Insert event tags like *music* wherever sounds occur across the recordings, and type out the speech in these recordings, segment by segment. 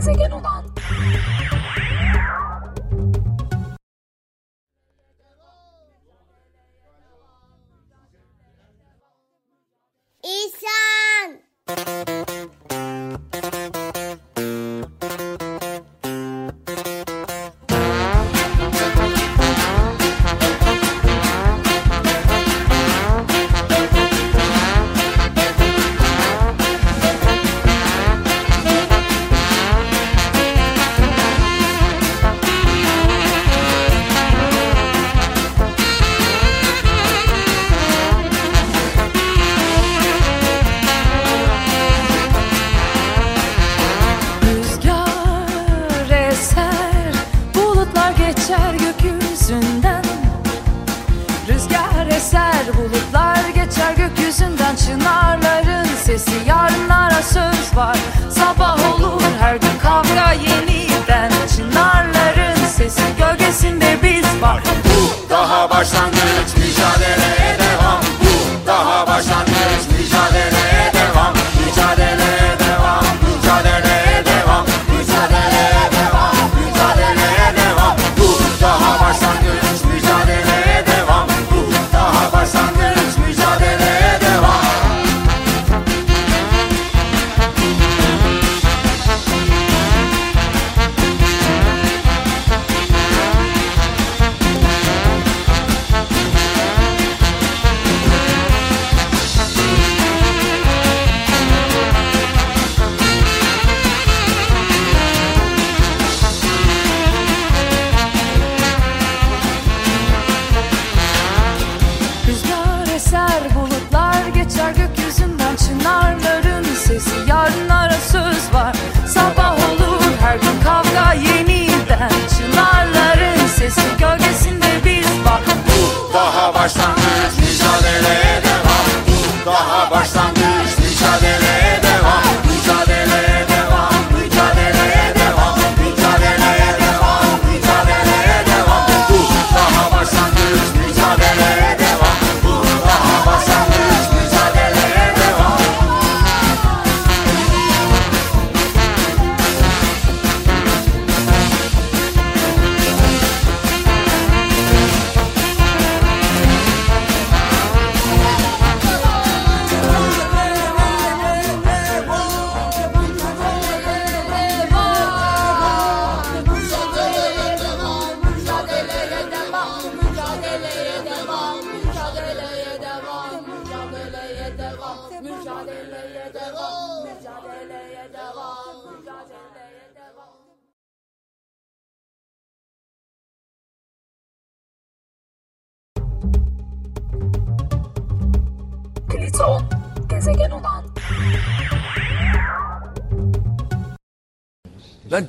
gezegen olan İhsan.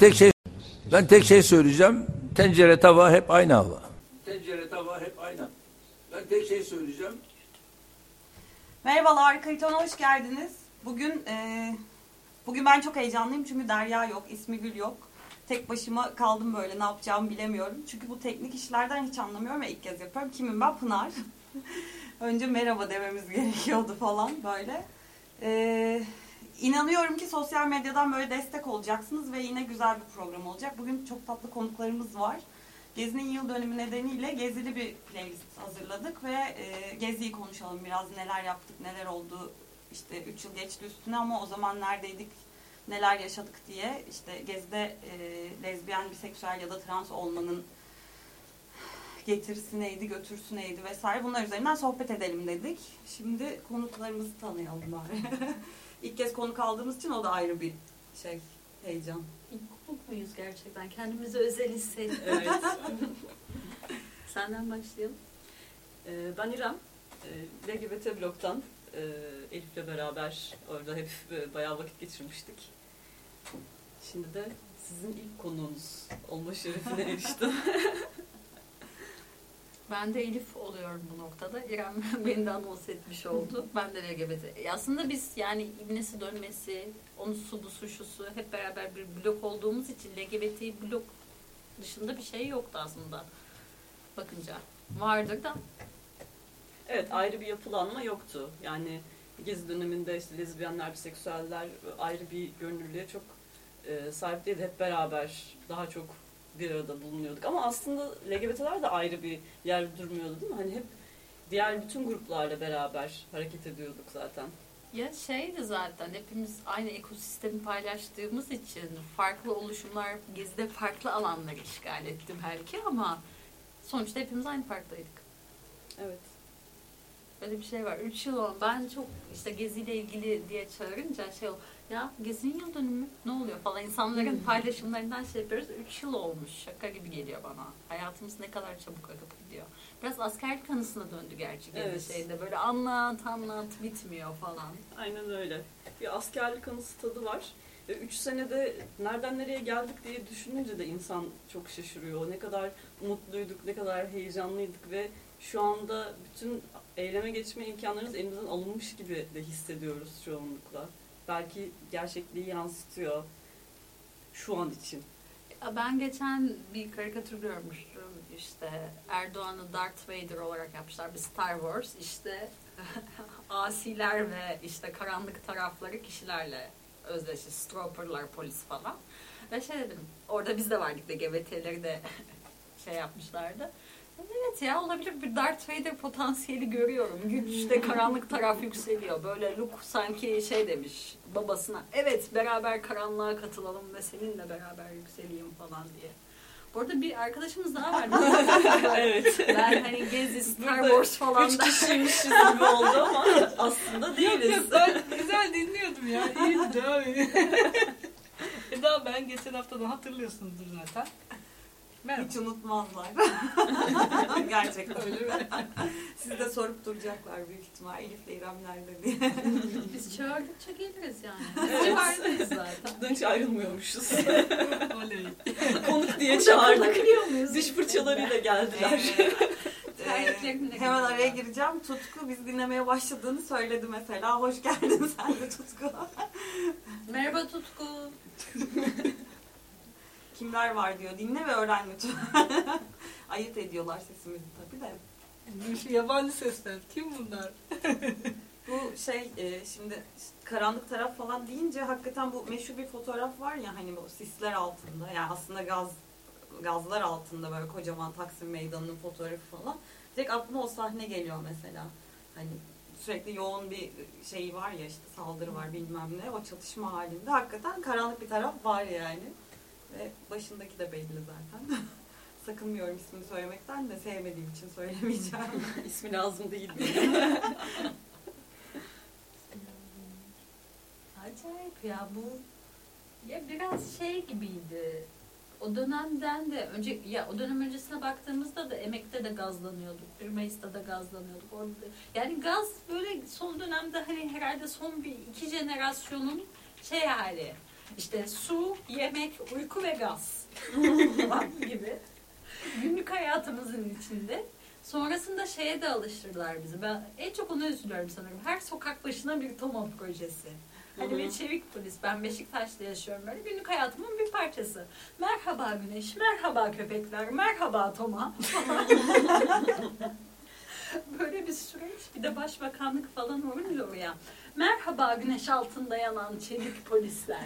Tek şey ben tek şey söyleyeceğim. Tencere tava hep aynı hava. Tencere tava hep aynı. Ben tek şey söyleyeceğim. Merhabalar, Kayıton'a hoş geldiniz. Bugün e, bugün ben çok heyecanlıyım çünkü Derya yok, ismi Gül yok. Tek başıma kaldım böyle ne yapacağımı bilemiyorum. Çünkü bu teknik işlerden hiç anlamıyorum ve ilk kez yapıyorum. Kimim ben? Pınar. *laughs* Önce merhaba dememiz gerekiyordu falan böyle. E, inanıyorum ki sosyal medyadan böyle destek olacaksınız ve yine güzel bir program olacak. Bugün çok tatlı konuklarımız var. Gezi'nin yıl dönümü nedeniyle Gezili bir playlist hazırladık ve e, Gezi'yi konuşalım biraz neler yaptık, neler oldu. İşte 3 yıl geçti üstüne ama o zaman neredeydik, neler yaşadık diye işte Gezi'de e, lezbiyen, biseksüel ya da trans olmanın getirisi neydi, götürüsü neydi vesaire bunlar üzerinden sohbet edelim dedik. Şimdi konuklarımızı tanıyalım bari. *laughs* İlk kez konuk aldığımız için o da ayrı bir şey, heyecan. Mutluyuz gerçekten. Kendimizi özel hissettik. Evet. *laughs* Senden başlayalım. Ee, ben İrem. Ee, LGBT blog'tan e, Elif'le beraber orada hep e, bayağı vakit geçirmiştik. Şimdi de sizin ilk konuğunuz olma şerefine eriştim. *laughs* Ben de Elif oluyorum bu noktada. İrem *laughs* beni de anons etmiş oldu. Ben de LGBT. E, Aslında biz yani İbnesi dönmesi, onu su bu su şu su hep beraber bir blok olduğumuz için LGBT blok dışında bir şey yoktu aslında. Bakınca. Vardır da. Evet ayrı bir yapılanma yoktu. Yani Gezi döneminde işte lezbiyenler, biseksüeller ayrı bir gönüllüye çok e, sahip değildi. Hep beraber daha çok bir arada bulunuyorduk. Ama aslında LGBT'ler de ayrı bir yer durmuyordu değil mi? Hani hep diğer bütün gruplarla beraber hareket ediyorduk zaten. Ya şeydi zaten hepimiz aynı ekosistemi paylaştığımız için farklı oluşumlar gezide farklı alanları işgal etti belki ama sonuçta hepimiz aynı parktaydık. Evet. Böyle bir şey var. 3 yıl oldu. Ben çok işte geziyle ilgili diye çağırınca şey ol. Ya gezinin yıl dönümü ne oluyor falan. İnsanların paylaşımlarından şey yapıyoruz. 3 yıl olmuş. Şaka gibi geliyor bana. Hayatımız ne kadar çabuk akıp gidiyor. Biraz askerlik anısına döndü gerçi gezi Evet. şeyde. Böyle anlat anlat bitmiyor falan. Aynen öyle. Bir askerlik anısı tadı var. Üç senede nereden nereye geldik diye düşününce de insan çok şaşırıyor. Ne kadar mutluyduk, ne kadar heyecanlıydık ve şu anda bütün eyleme geçme imkanlarımız elimizden alınmış gibi de hissediyoruz çoğunlukla. Belki gerçekliği yansıtıyor şu an için. Ben geçen bir karikatür görmüştüm. İşte Erdoğan'ı Darth Vader olarak yapmışlar. Bir Star Wars. İşte *laughs* asiler ve işte karanlık tarafları kişilerle özdeşi. Stroperlar, polis falan. Ve şey dedim. Orada biz de vardık da GBT'leri de *laughs* şey yapmışlardı. Evet ya olabilir bir Darth Vader potansiyeli görüyorum. Güçte karanlık taraf yükseliyor. Böyle Luke sanki şey demiş babasına. Evet beraber karanlığa katılalım ve seninle beraber yükseleyim falan diye. Bu arada bir arkadaşımız daha vardı. *laughs* evet. ben hani Gezi, Star Wars falan Üç da. kişiymişiz gibi oldu ama *laughs* aslında değiliz. ben güzel dinliyordum ya. İyiydi devam edin. e daha ben geçen haftadan hatırlıyorsunuzdur zaten. Merhaba. Hiç unutmazlar. *laughs* Gerçekten. Öyle mi? *laughs* Siz de sorup duracaklar büyük ihtimal Elif'le İrem nerede diye. Biz *laughs* çağırdıkça geliriz yani. Evet. Civardayız zaten. Buradan hiç ayrılmıyormuşuz. Oley. Konuk diye çağırdık. Diş fırçalarıyla geldiler. Ee, hemen araya gireceğim. Tutku biz dinlemeye başladığını söyledi mesela. Hoş geldin sen de Tutku. Merhaba Tutku. Kimler var diyor. Dinle ve öğren lütfen. *laughs* Ayırt ediyorlar sesimizi tabii de. Yabancı sesler. Kim bunlar? *laughs* Bu şey e, şimdi karanlık taraf falan deyince hakikaten bu meşhur bir fotoğraf var ya hani bu sisler altında yani aslında gaz gazlar altında böyle kocaman Taksim Meydanı'nın fotoğrafı falan. Direkt aklıma o sahne geliyor mesela. Hani sürekli yoğun bir şey var ya işte saldırı var bilmem ne o çatışma halinde hakikaten karanlık bir taraf var yani. Ve başındaki de belli zaten. *laughs* Sakınmıyorum ismini söylemekten de sevmediğim için söylemeyeceğim. *laughs* İsmi lazım değil. *laughs* Acayip ya bu ya biraz şey gibiydi. O dönemden de önce ya o dönem öncesine baktığımızda da emekte de gazlanıyorduk. 1 Mayıs'ta da gazlanıyorduk. Orada da- yani gaz böyle son dönemde hani herhalde son bir iki jenerasyonun şey hali. İşte su, yemek, uyku ve gaz *laughs* gibi. Günlük hayatımızın içinde. Sonrasında şeye de alıştırdılar bizi. Ben en çok ona üzülüyorum sanırım. Her sokak başına bir TOMA projesi. Hani bir çevik polis. Ben Beşiktaş'ta yaşıyorum böyle. Günlük hayatımın bir parçası. Merhaba güneş, merhaba köpekler, merhaba Toma. *laughs* böyle bir süreç. Bir de başbakanlık falan olunca oraya. Merhaba güneş altında yanan çevik polisler.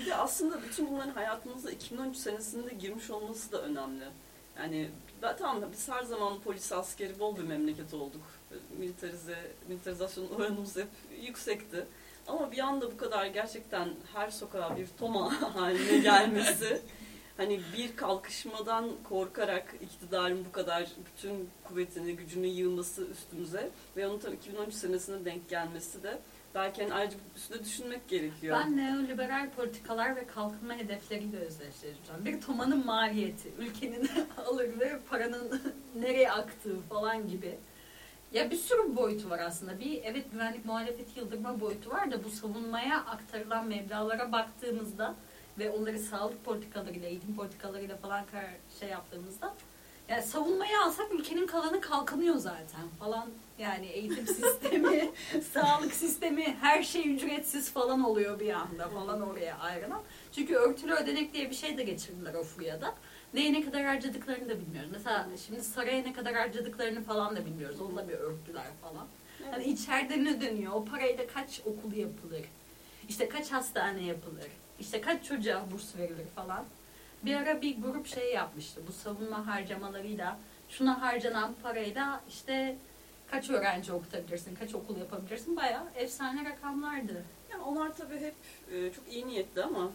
Bir de aslında bütün bunların hayatımıza 2013 senesinde girmiş olması da önemli. Yani tamam biz her zaman polis askeri bol bir memleket olduk. Militarize, militarizasyon oranımız hep yüksekti. Ama bir anda bu kadar gerçekten her sokağa bir toma *laughs* haline gelmesi hani bir kalkışmadan korkarak iktidarın bu kadar bütün kuvvetini, gücünü yığması üstümüze ve onun tabii 2013 senesine denk gelmesi de belki hani ayrıca üstüne düşünmek gerekiyor. Ben neoliberal politikalar ve kalkınma hedefleriyle özdeşleştireceğim. Bir tomanın maliyeti, ülkenin *laughs* alır ve paranın *laughs* nereye aktığı falan gibi. Ya bir sürü boyutu var aslında. Bir evet güvenlik muhalefeti yıldırma boyutu var da bu savunmaya aktarılan meblalara baktığımızda ve onları sağlık politikalarıyla, eğitim politikalarıyla falan şey yaptığımızda yani savunmaya alsak ülkenin kalanı kalkınıyor zaten falan. Yani eğitim sistemi, *laughs* sağlık sistemi, her şey ücretsiz falan oluyor bir anda falan oraya ayrılan. Çünkü örtülü ödenek diye bir şey de geçirdiler o furyada. Neye ne kadar harcadıklarını da bilmiyoruz. Mesela şimdi saraya ne kadar harcadıklarını falan da bilmiyoruz. Onu da bir örttüler falan. Hani içeride ne dönüyor? O parayla kaç okul yapılır? İşte kaç hastane yapılır, işte kaç çocuğa burs verilir falan. Bir ara bir grup şey yapmıştı. Bu savunma harcamalarıyla, şuna harcanan parayla işte kaç öğrenci okutabilirsin, kaç okul yapabilirsin bayağı efsane rakamlardı. Yani onlar tabii hep e, çok iyi niyetli ama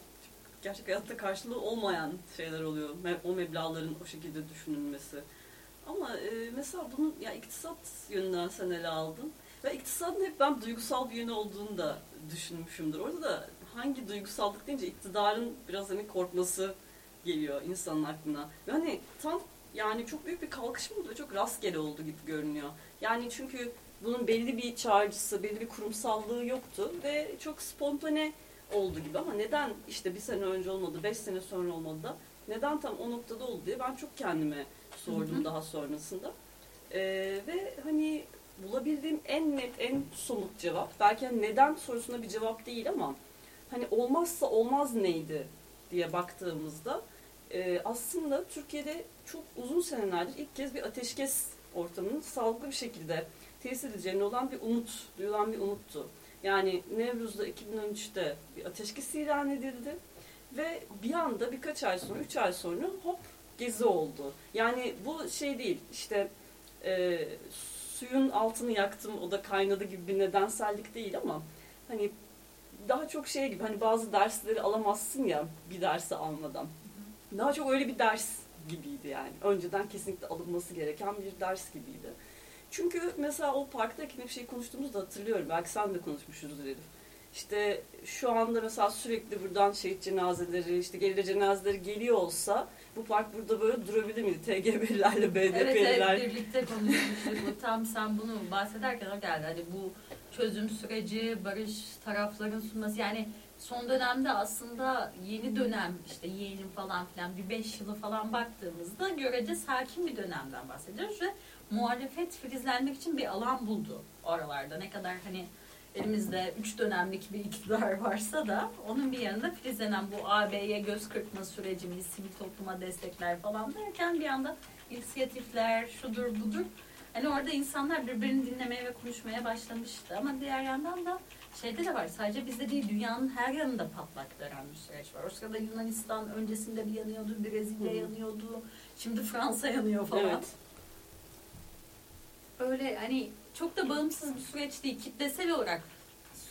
gerçek hayatta karşılığı olmayan şeyler oluyor. O meblağların o şekilde düşünülmesi. Ama e, mesela bunun ya iktisat yönünden sen ele aldın. Ve iktisadın hep ben duygusal bir yönü olduğunu da düşünmüşümdür. Orada da hangi duygusallık deyince iktidarın biraz hani korkması geliyor insanın aklına. Ve hani tam yani çok büyük bir kalkışma oldu çok rastgele oldu gibi görünüyor. Yani çünkü bunun belli bir çağrıcısı, belli bir kurumsallığı yoktu ve çok spontane oldu gibi ama neden işte bir sene önce olmadı, beş sene sonra olmadı da neden tam o noktada oldu diye ben çok kendime sordum Hı hı. daha sonrasında. Ee, ve hani bulabildiğim en net, en somut cevap, belki hani neden sorusuna bir cevap değil ama hani olmazsa olmaz neydi diye baktığımızda e, aslında Türkiye'de çok uzun senelerdir ilk kez bir ateşkes ortamının sağlıklı bir şekilde tesis edileceğine olan bir umut, duyulan bir umuttu. Yani Nevruz'da 2013'te bir ateşkes ilan edildi ve bir anda birkaç ay sonra, üç ay sonra hop gezi oldu. Yani bu şey değil, işte e, suyun altını yaktım, o da kaynadı gibi bir nedensellik değil ama hani daha çok şey gibi, hani bazı dersleri alamazsın ya bir dersi almadan. Daha çok öyle bir ders gibiydi yani. Önceden kesinlikle alınması gereken bir ders gibiydi. Çünkü mesela o parktaki bir şey konuştuğumuzda hatırlıyorum. Belki sen de konuşmuşuzdur Elif. İşte şu anda mesela sürekli buradan şehit cenazeleri, işte geride cenazeleri geliyor olsa bu park burada böyle durabilir miydi? TGB'lilerle, Evet BDP'liler. evet birlikte konuşmuştuk. Tam sen bunu bahsederken o geldi. Hani bu çözüm süreci, barış tarafların sunması yani son dönemde aslında yeni dönem işte yeğenim falan filan bir beş yılı falan baktığımızda görece sakin bir dönemden bahsediyoruz ve muhalefet filizlenmek için bir alan buldu oralarda. Ne kadar hani elimizde üç dönemlik bir iktidar *laughs* varsa da onun bir yanında filizlenen bu AB'ye göz kırpma sürecimiz, sivil topluma destekler falan derken bir anda inisiyatifler, şudur budur. Hani orada insanlar birbirini dinlemeye ve konuşmaya başlamıştı. Ama diğer yandan da şeyde de var. Sadece bizde değil dünyanın her yanında patlak veren bir süreç var. O sırada Yunanistan öncesinde bir yanıyordu, Brezilya Hı. yanıyordu. Şimdi Fransa yanıyor falan. Evet. Öyle hani çok da bağımsız bir süreç değil. Kitlesel olarak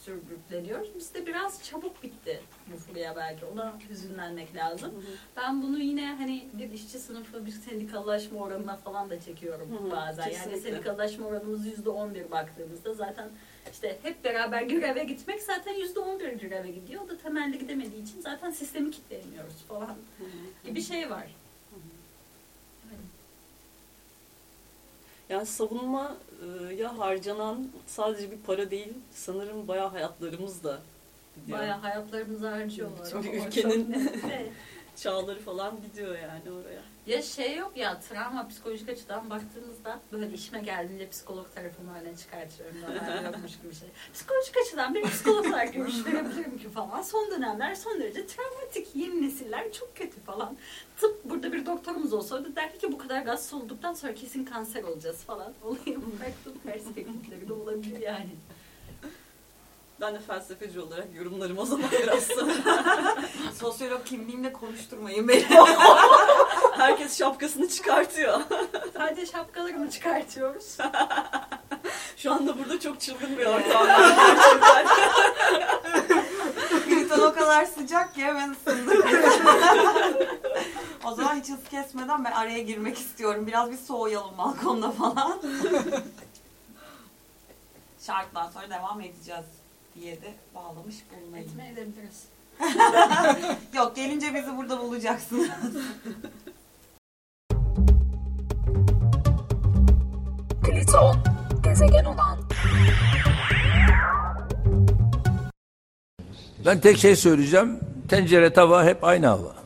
sürgütleniyoruz. Bizde biraz çabuk bitti bu furya belki. Ona hüzünlenmek lazım. Hı hı. Ben bunu yine hani bir işçi sınıfı, bir sendikalaşma oranına falan da çekiyorum Hı hı, bazen. Yani kesinlikle. sendikalaşma oranımız yüzde on bir baktığımızda zaten işte hep beraber göreve gitmek zaten yüzde on bir göreve gidiyor. O da temelli gidemediği için zaten sistemi kitleyemiyoruz falan gibi şey var. Yani savunmaya harcanan sadece bir para değil, sanırım bayağı hayatlarımız da gidiyor. Bayağı hayatlarımızı harcıyorlar. Çünkü ülkenin-. *laughs* Çağları falan gidiyor yani oraya. Ya şey yok ya travma psikolojik açıdan baktığımızda böyle işime geldiğince psikolog tarafımı öne çıkartıyorum. Normalde *laughs* yokmuş gibi şey. Psikolojik açıdan bir psikolog olarak görüş verebilirim ki falan. Son dönemler son derece travmatik. Yeni nesiller çok kötü falan. Tıp burada bir doktorumuz olsa da derdi ki bu kadar gaz solduktan sonra kesin kanser olacağız falan. Olayım farklı perspektifleri de olabilir yani. Ben de felsefeci olarak yorumlarım o zaman biraz. *laughs* Sosyolog kimliğimle konuşturmayın beni. *laughs* Herkes şapkasını çıkartıyor. Sadece şapkalarımı çıkartıyoruz. *laughs* Şu anda burada çok çılgın bir ortam var gerçekten. Griton o kadar sıcak ki hemen ısındık. o zaman hiç hız kesmeden ben araya girmek istiyorum. Biraz bir soğuyalım balkonda falan. Şarkıdan sonra devam edeceğiz diye de bağlamış bulunayım. Etme edebiliriz. *laughs* Yok gelince bizi burada bulacaksınız. *laughs* Pliton, gezegen olan Ben tek şey söyleyeceğim. Tencere tava hep aynı hava.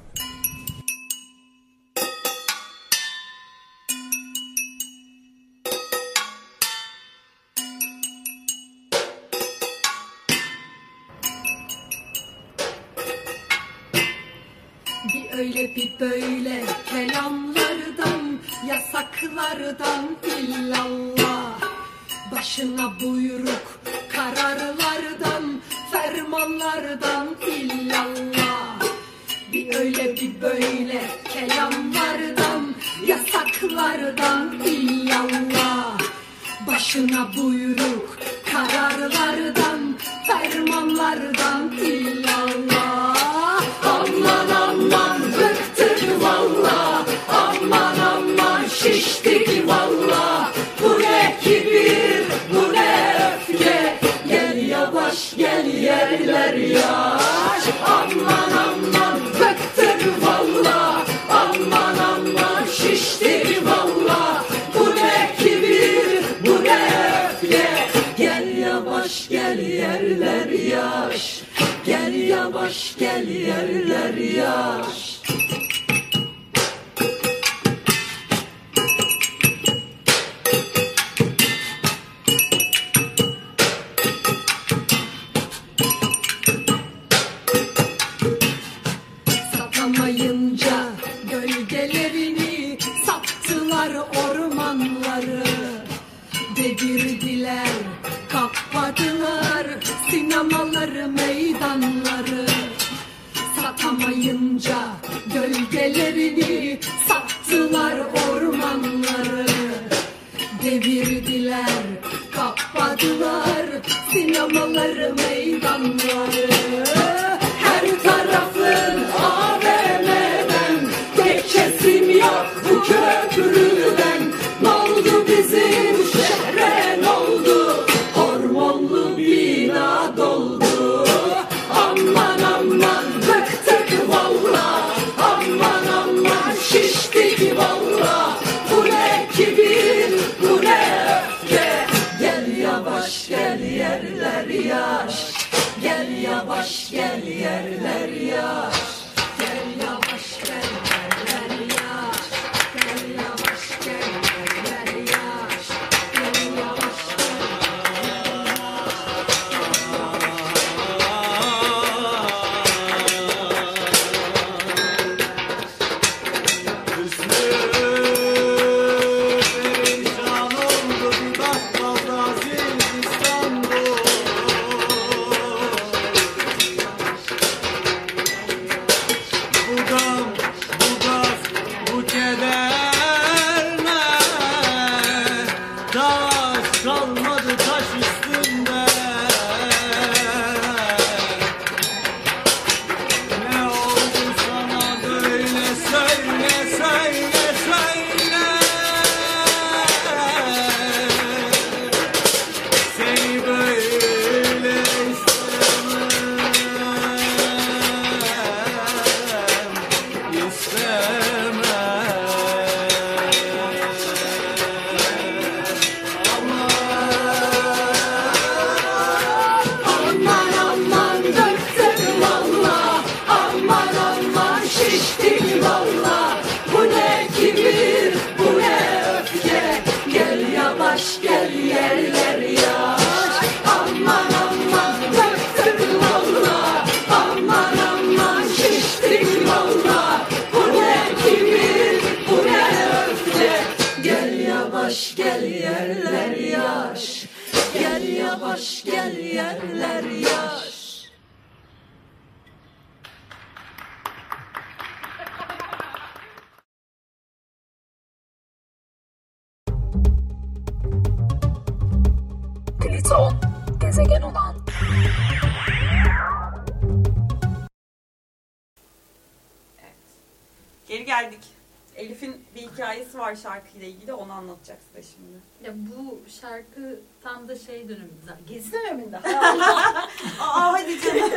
var şarkıyla ilgili onu anlatacak size şimdi. Ya bu şarkı tam da şey döneminde. Gezi döneminde. *laughs* Aa hadi canım.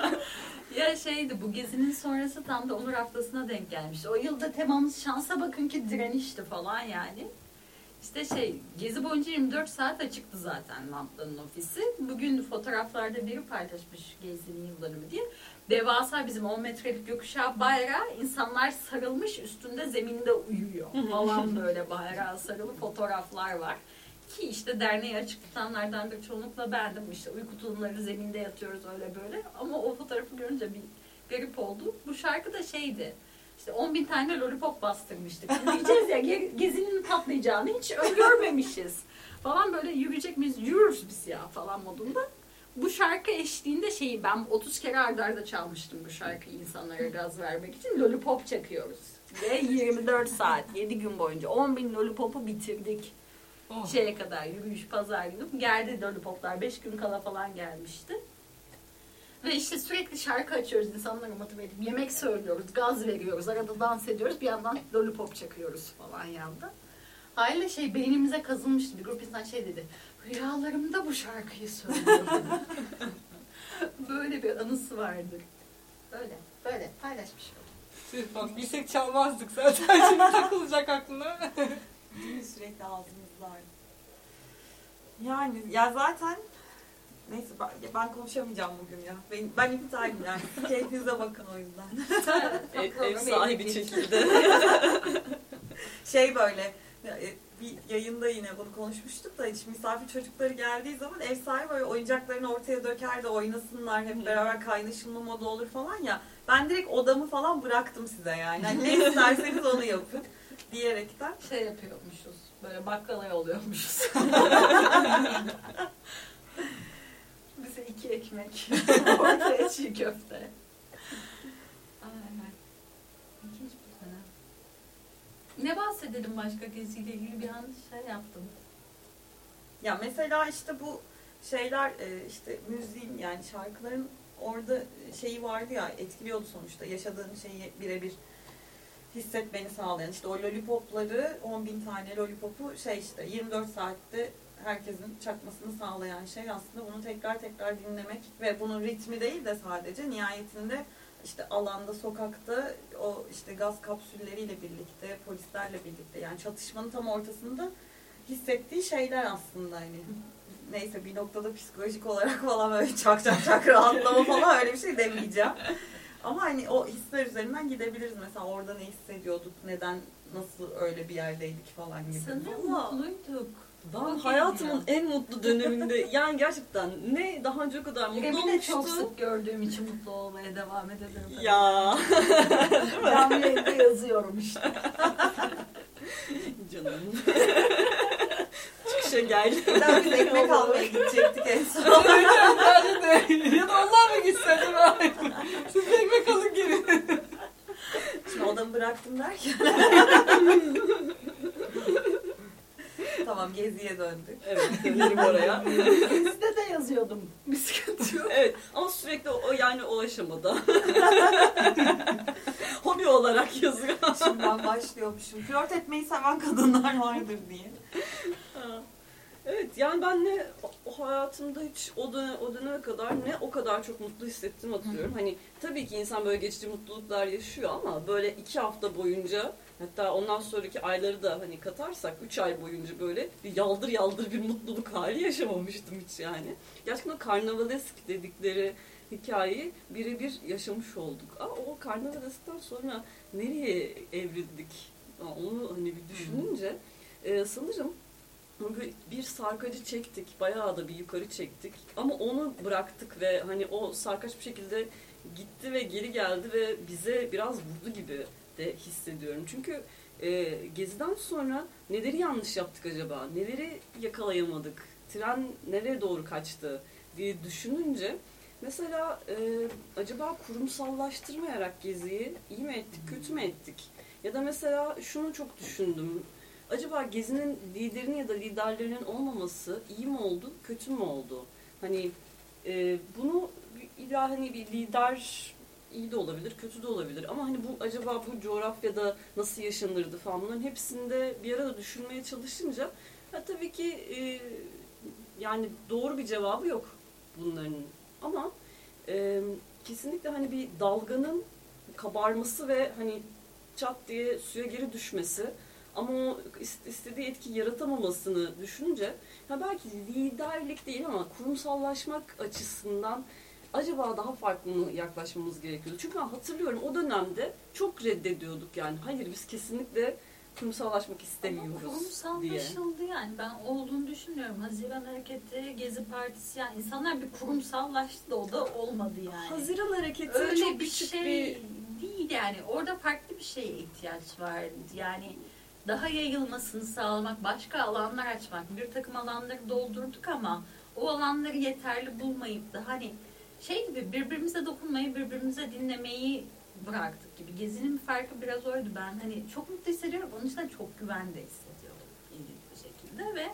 *laughs* ya şeydi bu gezinin sonrası tam da Onur Haftası'na denk gelmişti. O yılda temamız şansa bakın ki direnişti falan yani. İşte şey gezi boyunca 24 saat açıktı zaten Lamplan'ın ofisi. Bugün fotoğraflarda biri paylaşmış gezinin yıllarını diye. Devasa bizim 10 metrelik gökkuşağı bayrağı insanlar sarılmış üstünde zeminde uyuyor falan böyle bayrağa sarılı fotoğraflar var. Ki işte derneği açık tutanlardan bir çoğunlukla bendim. İşte uyku tulumları zeminde yatıyoruz öyle böyle. Ama o fotoğrafı görünce bir garip oldu. Bu şarkı da şeydi işte 10 bin tane lollipop bastırmıştık. Şimdi diyeceğiz ya gezinin patlayacağını hiç öngörmemişiz. falan böyle yürüyecek miyiz? Yürürüz biz ya falan modunda. Bu şarkı eşliğinde şeyi ben 30 kere arda arda çalmıştım bu şarkıyı insanlara gaz vermek için. Lollipop çakıyoruz. Ve 24 saat 7 gün boyunca 10 bin lollipopu bitirdik. Oh. Şeye kadar yürüyüş pazar günü geldi lollipoplar. 5 gün kala falan gelmişti. Ve işte sürekli şarkı açıyoruz insanları motive edip yemek söylüyoruz, gaz veriyoruz, arada dans ediyoruz bir yandan lollipop çakıyoruz falan yanda. Aile şey beynimize kazınmıştı. Bir grup insan şey dedi. Rüyalarımda bu şarkıyı söylüyorum. *laughs* böyle bir anısı vardı. Böyle, böyle paylaşmış oldum. Tüh bak bilsek çalmazdık zaten şimdi takılacak aklına. Sürekli ağzımızda. Yani ya zaten neyse ben, ben konuşamayacağım bugün ya. Ben, ben iptalim yani. Keyfinize bakın o yüzden. *laughs* Ev, ev sahibi şekilde. *laughs* şey böyle e, bir yayında yine bunu konuşmuştuk da hiç misafir çocukları geldiği zaman ev sahibi böyle oyuncaklarını ortaya döker de oynasınlar hep beraber kaynaşımlı moda olur falan ya. Ben direkt odamı falan bıraktım size yani. Hani ne isterseniz onu yapın *laughs* diyerekten. Şey yapıyormuşuz. Böyle bakkala yolluyormuşuz. Bize iki ekmek. *laughs* Ortaya çiğ köfte. Aynen. İlginç bir sene. Ne bahsedelim başka geziyle ilgili bir an şey yaptım. Ya mesela işte bu şeyler e, işte müziğin yani şarkıların orada şeyi vardı ya etkiliyordu sonuçta yaşadığın şeyi birebir hissetmeni sağlayan işte o lollipopları 10 bin tane lollipopu şey işte 24 saatte herkesin çakmasını sağlayan şey aslında bunu tekrar tekrar dinlemek ve bunun ritmi değil de sadece nihayetinde işte alanda, sokakta o işte gaz kapsülleriyle birlikte, polislerle birlikte yani çatışmanın tam ortasında hissettiği şeyler aslında hani neyse bir noktada psikolojik olarak falan böyle çak çak çak rahatlama falan öyle bir şey demeyeceğim. Ama hani o hisler üzerinden gidebiliriz mesela orada ne hissediyorduk, neden nasıl öyle bir yerdeydik falan gibi. Sanırım mutluyduk. Ben hayatımın en mutlu döneminde *laughs* yani gerçekten ne daha önce o kadar mutlu İrem'i de çok sık gördüğüm için mutlu olmaya devam edebilirim. Ya *laughs* Ben evde yazıyorum işte. *laughs* canım. Çıkışa gel. Daha biz ekmek almaya gidecektik en son. *laughs* Bence de. Ya da onlar mı gitse değil mi? Siz ekmek alın gelin. Şimdi odamı bıraktım derken. tamam geziye döndük. Evet dönelim oraya. Bizde de yazıyordum. Bir sıkıntı yok. evet ama sürekli o yani o aşamada. Hobi olarak yazıyor. Şimdiden başlıyormuşum. Flört etmeyi seven kadınlar vardır diye. Evet yani ben ne o hayatımda hiç o, döne, o döneme kadar ne o kadar çok mutlu hissettim hatırlıyorum. Hani tabii ki insan böyle geçici mutluluklar yaşıyor ama böyle iki hafta boyunca hatta ondan sonraki ayları da hani katarsak üç ay boyunca böyle bir yaldır yaldır bir mutluluk hali yaşamamıştım hiç yani. Gerçekten karnavalesk dedikleri hikayeyi birebir yaşamış olduk. Ama o karnavaleskten sonra nereye evrildik? Onu hani bir düşününce e, sanırım bir sarkacı çektik, bayağı da bir yukarı çektik. Ama onu bıraktık ve hani o sarkaç bir şekilde gitti ve geri geldi ve bize biraz vurdu gibi de hissediyorum. Çünkü e, geziden sonra neleri yanlış yaptık acaba? Neleri yakalayamadık? Tren nereye doğru kaçtı diye düşününce mesela e, acaba kurumsallaştırmayarak geziyi iyi mi ettik, kötü mü ettik? Ya da mesela şunu çok düşündüm acaba Gezi'nin liderinin ya da liderlerinin olmaması iyi mi oldu, kötü mü oldu? Hani e, bunu illa hani bir lider iyi de olabilir, kötü de olabilir. Ama hani bu acaba bu coğrafyada nasıl yaşanırdı falan bunların hepsinde bir arada düşünmeye çalışınca ha, tabii ki e, yani doğru bir cevabı yok bunların. Ama e, kesinlikle hani bir dalganın kabarması ve hani çat diye suya geri düşmesi ama o ist- istediği etki yaratamamasını düşününce ya belki liderlik değil ama kurumsallaşmak açısından acaba daha farklı mı yaklaşmamız gerekiyordu? Çünkü ben hatırlıyorum o dönemde çok reddediyorduk yani. Hayır biz kesinlikle kurumsallaşmak Ama istemiyoruz diye. kurumsallaşıldı yani. Ben olduğunu düşünmüyorum. Haziran Hareketi, Gezi Partisi yani insanlar bir kurumsallaştı da o da olmadı yani. Haziran hareketi Öyle çok bir şey bir değil yani. Orada farklı bir şeye ihtiyaç vardı. Yani daha yayılmasını sağlamak, başka alanlar açmak. Bir takım alanları doldurduk ama o alanları yeterli bulmayıp da hani şey gibi birbirimize dokunmayı, birbirimize dinlemeyi bıraktık gibi. Gezinin farkı biraz oydu. Ben hani çok mutlu hissediyorum. Onun için de çok güvende hissediyorum ilginç bir şekilde ve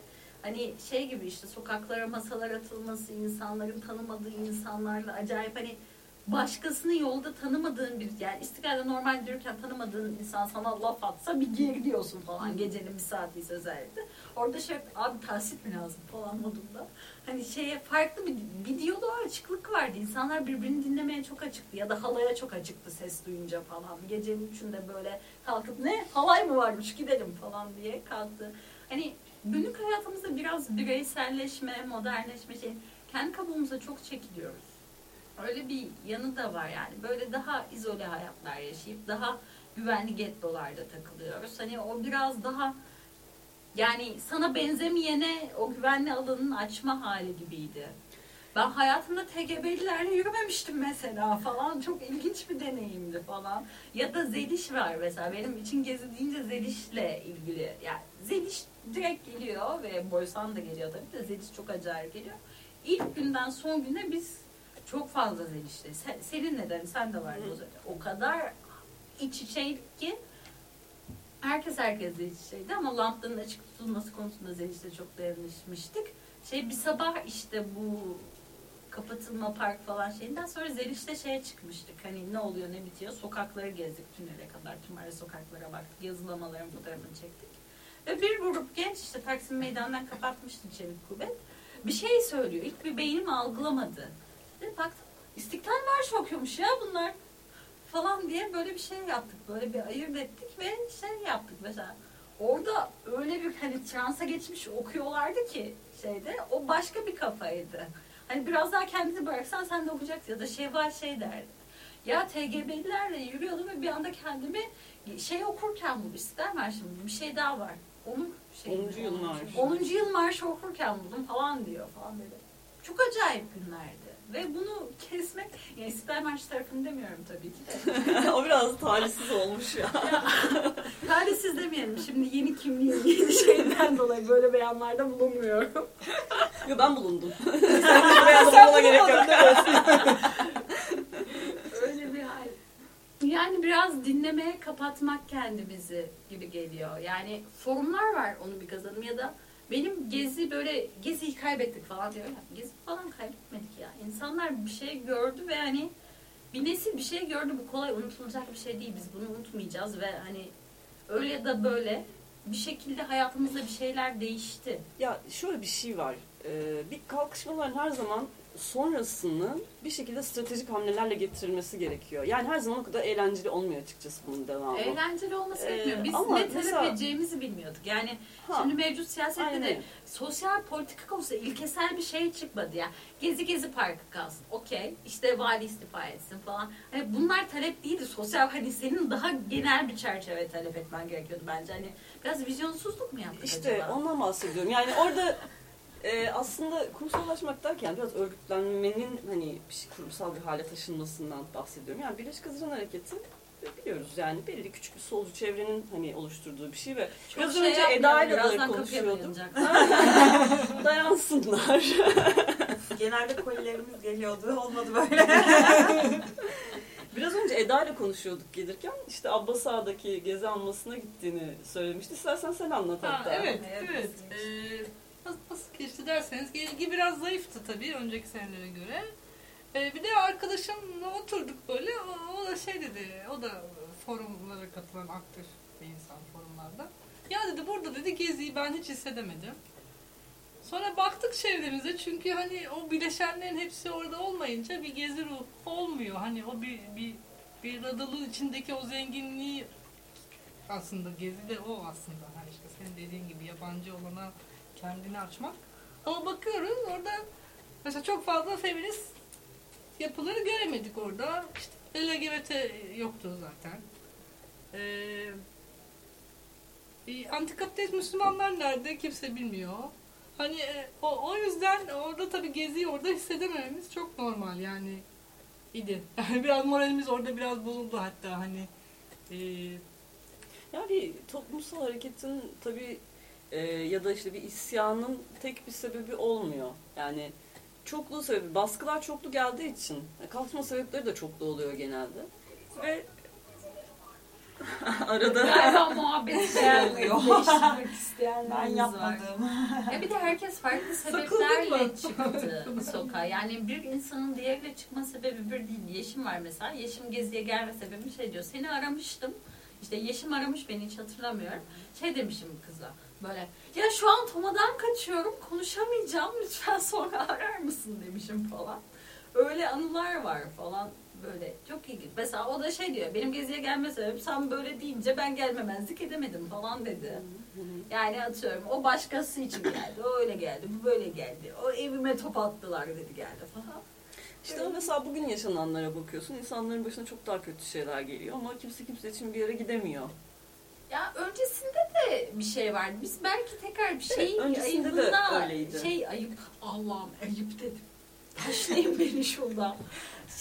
hani şey gibi işte sokaklara masalar atılması, insanların tanımadığı insanlarla acayip hani başkasını yolda tanımadığın bir yani istiklalde normal yürürken tanımadığın insan sana laf atsa bir geriliyorsun falan gecenin bir saatiyse özellikle. Orada şey abi tahsit mi lazım falan modunda. Hani şeye farklı bir, bir diyaloğa açıklık vardı. İnsanlar birbirini dinlemeye çok açıktı ya da halaya çok açıktı ses duyunca falan. Gecenin üçünde böyle kalkıp ne halay mı varmış gidelim falan diye kalktı. Hani günlük hayatımızda biraz bireyselleşme, modernleşme şey kendi kabuğumuza çok çekiliyoruz. Öyle bir yanı da var yani. Böyle daha izole hayatlar yaşayıp daha güvenli gettolarda takılıyoruz. Hani o biraz daha yani sana benzemeyene o güvenli alanın açma hali gibiydi. Ben hayatımda TGB'lilerle yürümemiştim mesela falan. Çok ilginç bir deneyimdi falan. Ya da Zeliş var mesela. Benim için gezi deyince Zeliş'le ilgili. Yani Zeliş direkt geliyor ve Boysan da geliyor tabii de Zeliş çok acayip geliyor. İlk günden son güne biz çok fazla Zeliş'teyiz. Sen, senin neden? Sen de vardın o zaman. O kadar iç içeydik ki herkes herkesle iç içeydi ama lampların açık tutulması konusunda Zeliş'te çok dayanışmıştık. Şey bir sabah işte bu kapatılma park falan şeyinden sonra Zeliş'te şeye çıkmıştık. Hani ne oluyor ne bitiyor sokakları gezdik tünele kadar. Tümare sokaklara baktık. Yazılamaların fotoğrafını çektik. Ve bir grup genç işte Taksim Meydanı'ndan kapatmıştı Çelik Kuvvet. Bir şey söylüyor. İlk bir beynim algılamadı. Ve baktım İstiklal Marşı okuyormuş ya bunlar falan diye böyle bir şey yaptık. Böyle bir ayırt ettik ve şey yaptık mesela. Orada öyle bir hani transa geçmiş okuyorlardı ki şeyde o başka bir kafaydı. Hani biraz daha kendini bıraksan sen de okuyacaksın ya da Şevval şey derdi. Ya TGB'lilerle yürüyordum ve bir anda kendimi şey okurken bu İstiklal Marşı mı? bir şey daha var. Onun şey, 10. yıl marşı. 10. yıl marşı okurken buldum falan diyor falan böyle. Çok acayip günlerdi. Ve bunu kesmek, yani İstiklal Marşı tarafını demiyorum tabii ki de. *laughs* o biraz talihsiz olmuş ya. Talihsiz demeyelim. Şimdi yeni kimliğim, yeni şeyden dolayı böyle beyanlarda bulunmuyorum. Yo ben bulundum. *laughs* Sen beyanı bulmana gerek yok. Öyle bir hal. Yani biraz dinlemeye kapatmak kendimizi gibi geliyor. Yani forumlar var onu bir kazanım ya da benim gezi böyle geziyi kaybettik falan diyor. Ya, Gezi falan kaybetmedik ya. İnsanlar bir şey gördü ve hani bir nesil bir şey gördü. Bu kolay unutulacak bir şey değil. Biz bunu unutmayacağız ve hani öyle ya da böyle bir şekilde hayatımızda bir şeyler değişti. Ya şöyle bir şey var. Ee, bir kalkışmaların her zaman sonrasını bir şekilde stratejik hamlelerle getirilmesi gerekiyor. Yani her zaman o kadar eğlenceli olmuyor açıkçası bunun devamı. Eğlenceli olması Ee, gerekmiyor. Biz ama ne talep mesela- edeceğimizi bilmiyorduk. Yani Ha, şimdi mevcut siyasette aynen. de sosyal politika konusunda ilkesel bir şey çıkmadı ya. Gezi gezi parkı kalsın. Okey. İşte vali istifa etsin falan. Hani bunlar talep değildi. Sosyal hani senin daha genel bir çerçeve talep etmen gerekiyordu bence. Hani biraz vizyonsuzluk mu yaptık İşte acaba? ondan bahsediyorum. Yani orada *laughs* e, aslında kurumsallaşmak derken biraz örgütlenmenin hani bir şey, kurumsal bir hale taşınmasından bahsediyorum. Yani Birleşik Haziran Hareketi e, biliyoruz yani belli küçük bir solcu çevrenin hani oluşturduğu bir şey ve Çok biraz şey önce Eda ile de konuşuyordum. *laughs* Dayansınlar. *laughs* Genelde kolilerimiz geliyordu. Olmadı böyle. *laughs* Biraz önce Eda ile konuşuyorduk gelirken işte Abbas Ağa'daki gezi anmasına gittiğini söylemişti. İstersen sen anlat Ha, hatta. evet, Evet, evet. Ee, geçti derseniz ilgi biraz zayıftı tabii önceki senelere göre. Ee, bir de arkadaşımla oturduk böyle, o, o da şey dedi, o da forumlara katılan aktif bir insan forumlarda. Ya dedi burada dedi geziyi ben hiç hissedemedim. Sonra baktık çevremize çünkü hani o bileşenlerin hepsi orada olmayınca bir gezi ruhu olmuyor. Hani o bir bir bir radalığın içindeki o zenginliği aslında gezi de o aslında. Hani işte senin dediğin gibi yabancı olana kendini açmak. Ama bakıyoruz orada mesela çok fazla feminist yapıları göremedik orada. İşte LGBT yoktu zaten. Ee, antikapitalist Müslümanlar nerede kimse bilmiyor. Hani e, o, o yüzden orada tabii geziyi orada hissedemememiz çok normal yani idi. *laughs* Yani biraz moralimiz orada biraz bozuldu hatta hani e, Yani toplumsal hareketin tabii Ee, ya da işte bir isyanın tek bir sebebi olmuyor. Yani çokluğu sebebi, baskılar çoklu geldiği için kalkma sebepleri de çoklu oluyor genelde. Ve *laughs* arada Galiba muhabbet *laughs* değiştirmek isteyenlerimiz Ben yapmadım. Ya bir de herkes farklı sebeplerle çıktı sokağa. Yani bir insanın diğeriyle çıkma sebebi bir değil. Yeşim var mesela. Yeşim geziye gelme sebebi şey diyor. Seni aramıştım. İşte Yeşim aramış beni hiç hatırlamıyorum. Şey demişim kıza. Böyle ya şu an Toma'dan kaçıyorum konuşamayacağım lütfen *laughs* sonra arar mısın demişim falan. Öyle anılar var falan böyle çok ilginç. Mesela o da şey diyor benim geziye gelme sebebim sen böyle deyince ben gelmemezlik edemedim falan dedi. Yani atıyorum o başkası için geldi. O öyle geldi. Bu böyle geldi. O evime top attılar dedi geldi falan. işte mesela bugün yaşananlara bakıyorsun. insanların başına çok daha kötü şeyler geliyor ama kimse kimse için bir yere gidemiyor. Ya öncesinde de bir şey vardı. Biz belki tekrar bir şeyin öncesinde de öyleydi. şey ayıp Allah'ım ayıp dedim. Taşlayın beni şurada.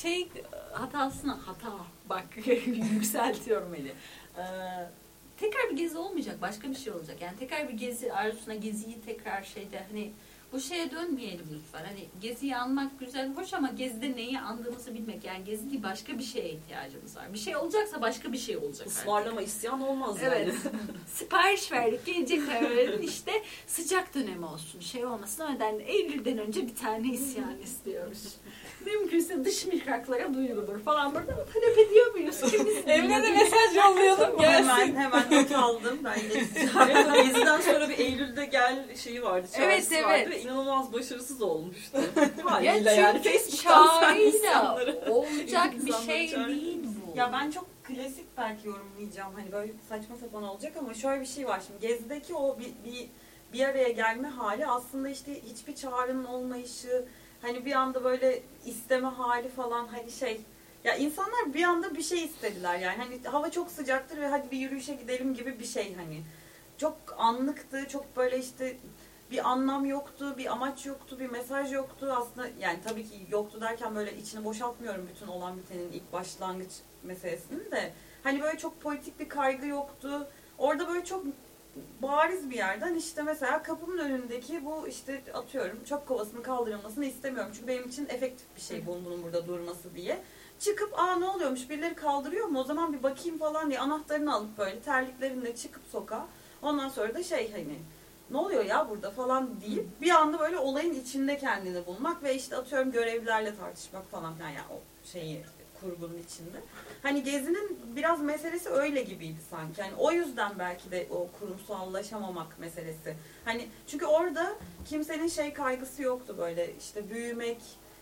Şey hatasına hata bak *laughs* yükseltiyorum eli. Ee, tekrar bir gezi olmayacak. Başka bir şey olacak. Yani tekrar bir gezi arzusuna geziyi tekrar şeyde hani bu şeye dönmeyelim lütfen. Hani geziyi anmak güzel, hoş ama gezide neyi andığımızı bilmek. Yani gezi değil başka bir şeye ihtiyacımız var. Bir şey olacaksa başka bir şey olacak. artık. Ismarlama isyan olmaz Evet. yani. *laughs* Sipariş verdik. Gelecek kararın işte sıcak dönemi olsun. Şey olmasın. O nedenle Eylül'den önce bir tane isyan istiyoruz. Mümkünse dış mihraklara duyurulur falan. Burada talep ediyor muyuz? Evine de mesaj yollayalım gelsin. hemen hemen not aldım. Ben de Evet, Gezi'den sonra bir Eylül'de gel şeyi vardı. Evet, çağrısı vardı evet. ve inanılmaz başarısız olmuştu. Ya Haliyle yani çünkü Facebook'tan sen insanları- olacak bir şey çağır. değil bu. Ya ben çok klasik belki yorumlayacağım. Hani böyle saçma sapan olacak ama şöyle bir şey var şimdi. Gezdeki o bir, bir, bir araya gelme hali aslında işte hiçbir çağrının olmayışı, hani bir anda böyle isteme hali falan hani şey ya insanlar bir anda bir şey istediler yani. Hani hava çok sıcaktır ve hadi bir yürüyüşe gidelim gibi bir şey hani. Çok anlıktı çok böyle işte bir anlam yoktu bir amaç yoktu bir mesaj yoktu. Aslında yani tabii ki yoktu derken böyle içini boşaltmıyorum bütün olan bitenin ilk başlangıç meselesini de. Hani böyle çok politik bir kaygı yoktu. Orada böyle çok bariz bir yerden işte mesela kapımın önündeki bu işte atıyorum çöp kovasının kaldırılmasını istemiyorum. Çünkü benim için efektif bir şey bunun, bunun burada durması diye. Çıkıp aa ne oluyormuş birileri kaldırıyor mu o zaman bir bakayım falan diye anahtarını alıp böyle terliklerinde çıkıp sokağa. Ondan sonra da şey hani ne oluyor ya burada falan deyip bir anda böyle olayın içinde kendini bulmak ve işte atıyorum görevlilerle tartışmak falan filan yani o şeyi kurgunun içinde. Hani Gezi'nin biraz meselesi öyle gibiydi sanki. Hani o yüzden belki de o kurumsallaşamamak meselesi. Hani çünkü orada kimsenin şey kaygısı yoktu böyle işte büyümek,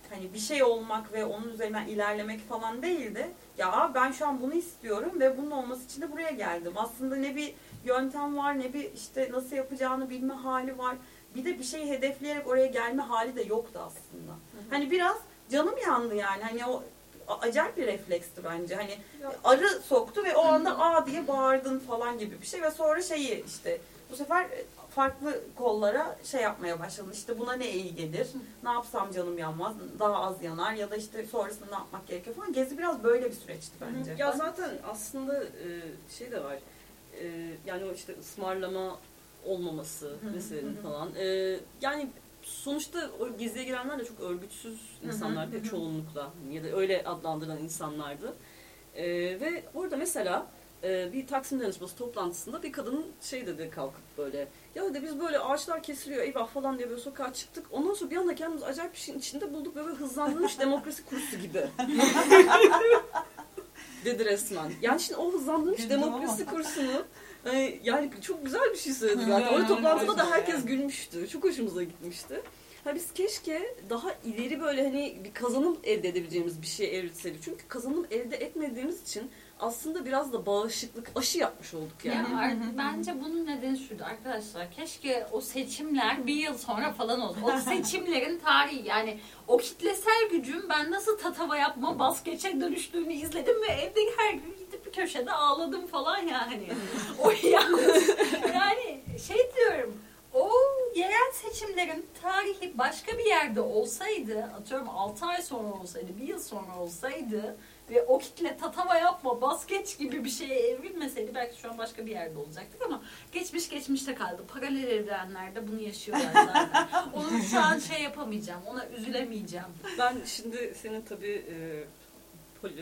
hani bir şey olmak ve onun üzerinden ilerlemek falan değildi. Ya ben şu an bunu istiyorum ve bunun olması için de buraya geldim. Aslında ne bir yöntem var ne bir işte nasıl yapacağını bilme hali var. Bir de bir şeyi hedefleyerek oraya gelme hali de yoktu aslında. Hani biraz canım yandı yani. Hani o acayip bir refleksti bence. Hani arı soktu ve o anda aa diye bağırdın falan gibi bir şey ve sonra şeyi işte bu sefer farklı kollara şey yapmaya başladın. İşte buna ne iyi gelir? Ne yapsam canım yanmaz? Daha az yanar ya da işte sonrasında ne yapmak gerekiyor falan. Gezi biraz böyle bir süreçti bence. Ya zaten aslında e, şey de var. E, yani o işte ısmarlama olmaması meselenin falan. E, yani sonuçta o geziye girenler de çok örgütsüz insanlardı hı hı. çoğunlukla ya da öyle adlandırılan insanlardı. E, ve orada mesela e, bir Taksim Danışması toplantısında bir kadın şey dedi kalkıp böyle ya dedi biz böyle ağaçlar kesiliyor eyvah falan diye böyle sokağa çıktık. Ondan sonra bir anda kendimizi acayip bir şeyin içinde bulduk ve böyle hızlandırılmış *laughs* demokrasi kursu gibi. *laughs* dedi resmen. Yani şimdi o hızlandırılmış Güldüm demokrasi kursunu yani çok güzel bir şey söyledi zaten. Orada toplantıda da herkes gülmüştü. Çok hoşumuza gitmişti. Ha biz keşke daha ileri böyle hani bir kazanım elde edebileceğimiz bir şey evritseydik. Çünkü kazanım elde etmediğimiz için aslında biraz da bağışıklık aşı yapmış olduk yani. Ar- bence bunun nedeni şuydu arkadaşlar. Keşke o seçimler bir yıl sonra falan olsun. O seçimlerin tarihi yani o kitlesel gücün ben nasıl tatava yapma bas geçe dönüştüğünü izledim ve evde her gün gidip bir köşede ağladım falan yani. o yani, *laughs* yani şey diyorum o yerel seçimlerin tarihi başka bir yerde olsaydı, atıyorum 6 ay sonra olsaydı, bir yıl sonra olsaydı ve o kitle tatava yapma, bas geç gibi bir şeye evrilmeseydi belki şu an başka bir yerde olacaktık ama geçmiş geçmişte kaldı. Paralel evrenlerde bunu yaşıyorlar zaten. *laughs* Onu şu an şey yapamayacağım, ona üzülemeyeceğim. Ben şimdi senin tabii e,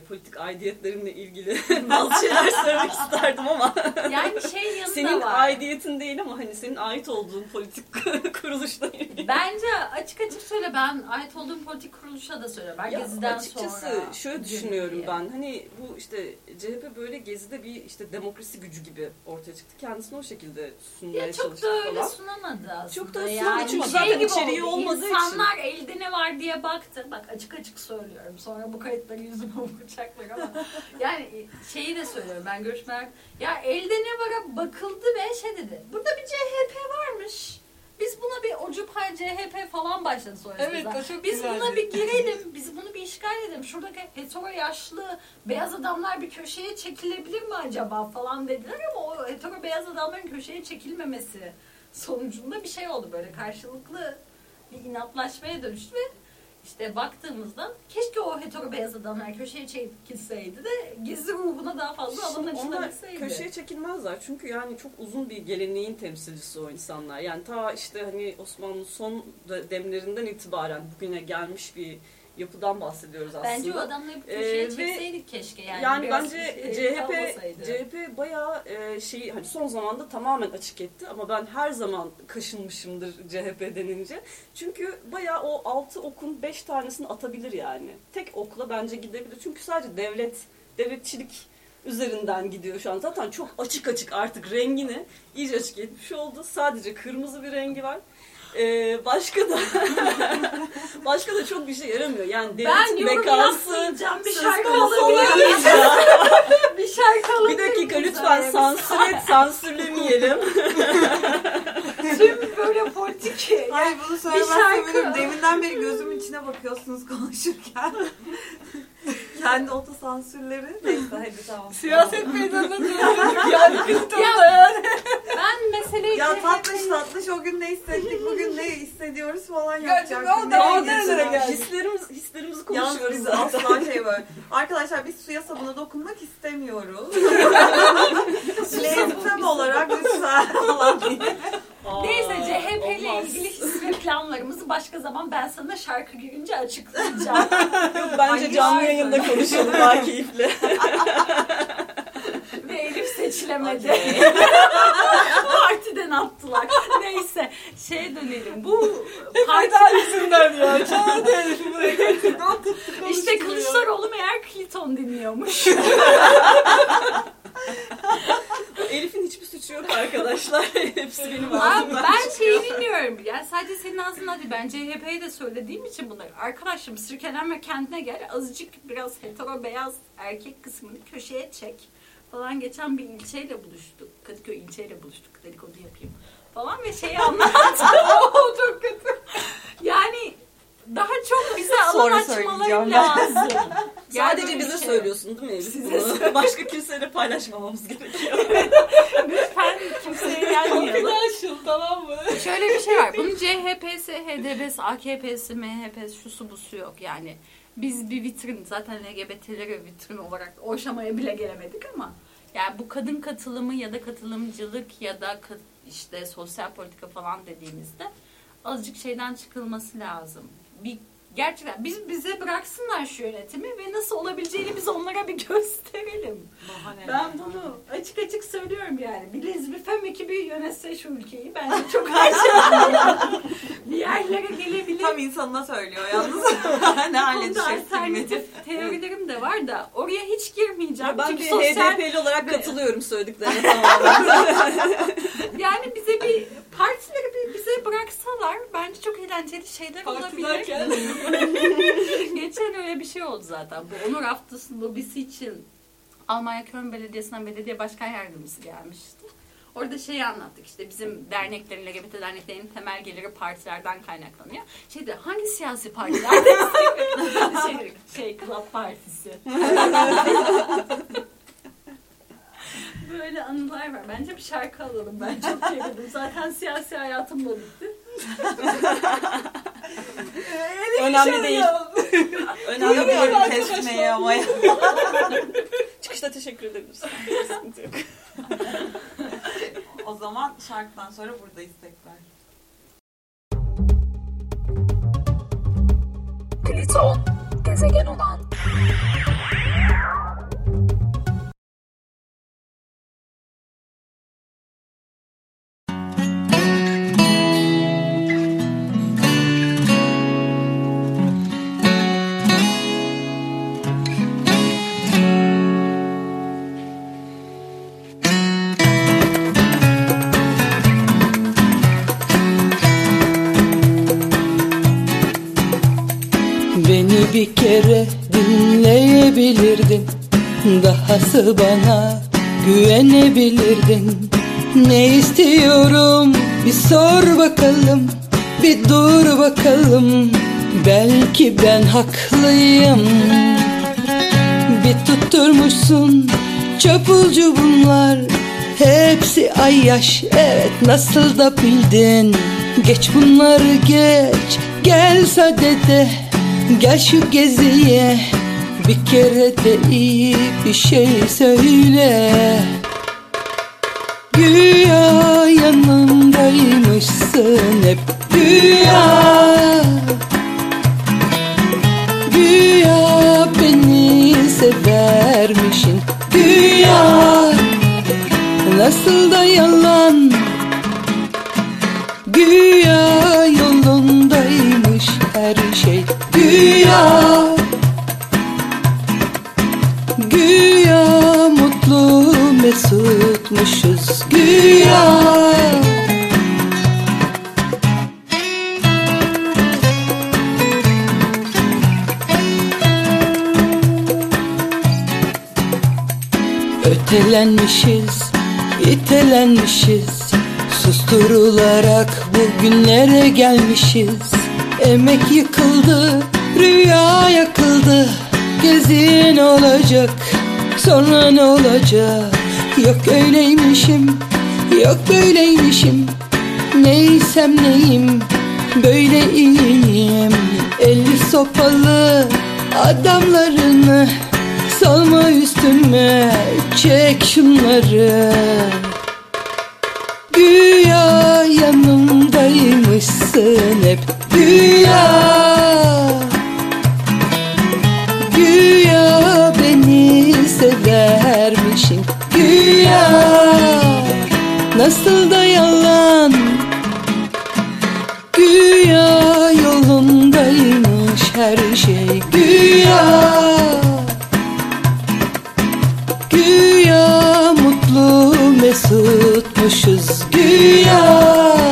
politik aidiyetlerinle ilgili *laughs* bazı şeyler söylemek isterdim ama Yani şey yanı senin da var. aidiyetin değil ama hani senin ait olduğun politik *laughs* kuruluşla ilgili. Bence açık açık söyle ben ait olduğum politik kuruluşa da söyle. Ben Ya Gezi'den açıkçası sonra. şöyle gün düşünüyorum diye. ben. Hani bu işte CHP böyle gezide bir işte demokrasi gücü gibi ortaya çıktı. Kendisini o şekilde sunmaya Ya çok çalıştı da öyle falan. sunamadı aslında. Çok da yani sunamadı çünkü şey zaten içeriği oldu. olmadığı için. İnsanlar elde ne var diye baktı. Bak açık açık söylüyorum. Sonra bu kayıtları yüzüme *laughs* vuracaklar ama. yani şeyi de söylüyorum ben görüşmeler. Ya elde ne vara bakıldı ve şey dedi. Burada bir CHP varmış. Biz buna bir Ocupay CHP falan başladı sonra. Evet, o çok Biz güzeldi. buna bir girelim. Biz bunu bir işgal edelim. Şuradaki hetero yaşlı beyaz adamlar bir köşeye çekilebilir mi acaba falan dediler ama o hetero beyaz adamların köşeye çekilmemesi sonucunda bir şey oldu böyle karşılıklı bir inatlaşmaya dönüştü ve işte baktığımızda keşke o hetero beyaz adamlar köşeye çekilseydi de gizli ruhuna daha fazla alan açılabilseydi. köşeye çekilmezler çünkü yani çok uzun bir geleneğin temsilcisi o insanlar. Yani ta işte hani Osmanlı son de- demlerinden itibaren bugüne gelmiş bir yapıdan bahsediyoruz aslında. Bence o adamları bir köşeye Ee, çekseydik keşke yani. Yani, bence şey CHP. CHP bayağı e, şeyi hani son zamanda tamamen açık etti ama ben her zaman kaşınmışımdır CHP denince. Çünkü bayağı o altı okun beş tanesini atabilir yani. Tek okla bence gidebilir. Çünkü sadece devlet devletçilik üzerinden gidiyor şu an. Zaten çok açık açık artık rengini iyice açık etmiş oldu. Sadece kırmızı bir rengi var. Ee, başka da *laughs* başka da çok bir şey yaramıyor. Yani ben bekası yapmayacağım. Bir şarkı olunca- *laughs* bir şarkı alabilir Bir dakika lütfen sansür et, sansürlemeyelim. *laughs* Tüm böyle politik Ay bunu söylemezsem şarkı- ölürüm. Deminden beri gözümün içine bakıyorsunuz konuşurken. Kendi otosansürleri. Neyse hadi tamam. Siyaset meydanına *laughs* döndük. Yani Clinton'da yani. Ben meseleyi Ya tatlış tatlış o gün ne hissettik, bugün ne hissediyoruz falan yapacak. o Nereye da o derece geldi. hislerimiz, hislerimizi Yalnız konuşuyoruz biz zaten. asla *laughs* şey böyle. Arkadaşlar biz suya sabuna dokunmak istemiyoruz. *laughs* Lezbitem olarak lütfen falan diye. Aa, Neyse CHP ile ilgili his *laughs* reklamlarımızı başka zaman ben sana şarkı girince açıklayacağım. Yok bence Ay, canlı yayında konuşalım daha keyifli. *laughs* Seçilemedi. *laughs* Partiden attılar. Neyse şeye dönelim. Bu parti Feda yüzünden ya. Çağırdı herifi buraya getirdi. İşte. Kılıçdaroğlu meğer Kliton dinliyormuş. *laughs* Elif'in hiçbir suçu yok arkadaşlar. *laughs* Hepsi benim Abi ağzımdan ben çıkıyor. şeyi bilmiyorum. Yani sadece senin ağzından değil. Ben CHP'ye de söylediğim için bunları. Arkadaşım sirkelenme kendine gel. Azıcık biraz hetero beyaz erkek kısmını köşeye çek. Falan geçen bir ilçeyle buluştuk. Kadıköy ilçeyle buluştuk. Dedikodu yapayım. Falan ve şeyi anlattım. *laughs* *laughs* Oo, çok kötü. Yani daha çok bize alan açmaları lazım. *laughs* Sadece bize şey- söylüyorsun değil mi Elif Size bunu? Başka kimseyle paylaşmamamız gerekiyor. Lütfen kimseye gelmeyelim. Confidential tamam mı? Şöyle bir şey var. Bunun CHP'si, HDP'si, AKP'si, MHP'si, şusu busu yok yani. Biz bir vitrin, zaten LGBT'leri vitrin olarak o aşamaya bile gelemedik ama yani bu kadın katılımı ya da katılımcılık ya da işte sosyal politika falan dediğimizde azıcık şeyden çıkılması lazım. Bir gerçekten biz bize bıraksınlar şu yönetimi ve nasıl olabileceğini biz onlara bir *laughs* gösterelim. Ben bunu açık açık söylüyorum yani. Bir lezbifem ekibi yönetse şu ülkeyi bence çok aşağı *laughs* bir yerlere gelebilir. Tam insanına söylüyor yalnız. *laughs* ne düşecek alternatif teorilerim de var da oraya hiç girmeyeceğim. Ben Çünkü bir sosyal HDP'li olarak katılıyorum söylediklerine tamamen. yani bize bir partileri bir bize bıraksalar bence çok eğlenceli şeyler olabilir. *laughs* Geçen öyle bir şey oldu zaten. Bu Onur Haftası lobisi için Almanya Köln Belediyesi'nden belediye başkan yardımcısı gelmişti. Orada şeyi anlattık işte bizim derneklerin, LGBT derneklerin temel geliri partilerden kaynaklanıyor. Şeyde hangi siyasi partiler *laughs* şey, şey Club Partisi. *laughs* *laughs* Böyle anılar var. Bence bir şarkı alalım. Ben çok gerildim. Zaten siyasi hayatım da bitti. Önemli değil. *laughs* Önemli değil. Kesmeye ama. *laughs* Çıkışta teşekkür yok. O zaman şarkıdan sonra buradayız tekrar. Pliton, gezegen olan Dahası bana güvenebilirdin Ne istiyorum? Bir sor bakalım Bir dur bakalım. Belki ben haklıyım. Bir tutturmuşsun çapulcu bunlar. Hepsi ay yaş evet nasıl da bildin? Geç bunları geç. Gel sadede Gel şu geziye bir kere de iyi bir şey söyle. Güya yanımdaymışsın hep. Güya. Güya beni severmişin. Güya. Nasıl da yalan. Güya yolundaymış her şey. Güya mesutmuşuz Güya. Ötelenmişiz, itelenmişiz. Susturularak bugünlere gelmişiz? Emek yıkıldı, rüya yakıldı. Gezin olacak, sonra ne olacak Yok öyleymişim, yok böyleymişim. Neysem neyim, böyle iyiyim. Eli sopalı adamlarını Salma üstüme, çek şunları. Güya yanımdaymışsın hep. Güya Güya Nasıl da yalan. Güya yolundaymış her şey. Güya. Güya mutlu mesutmuşuz. Güya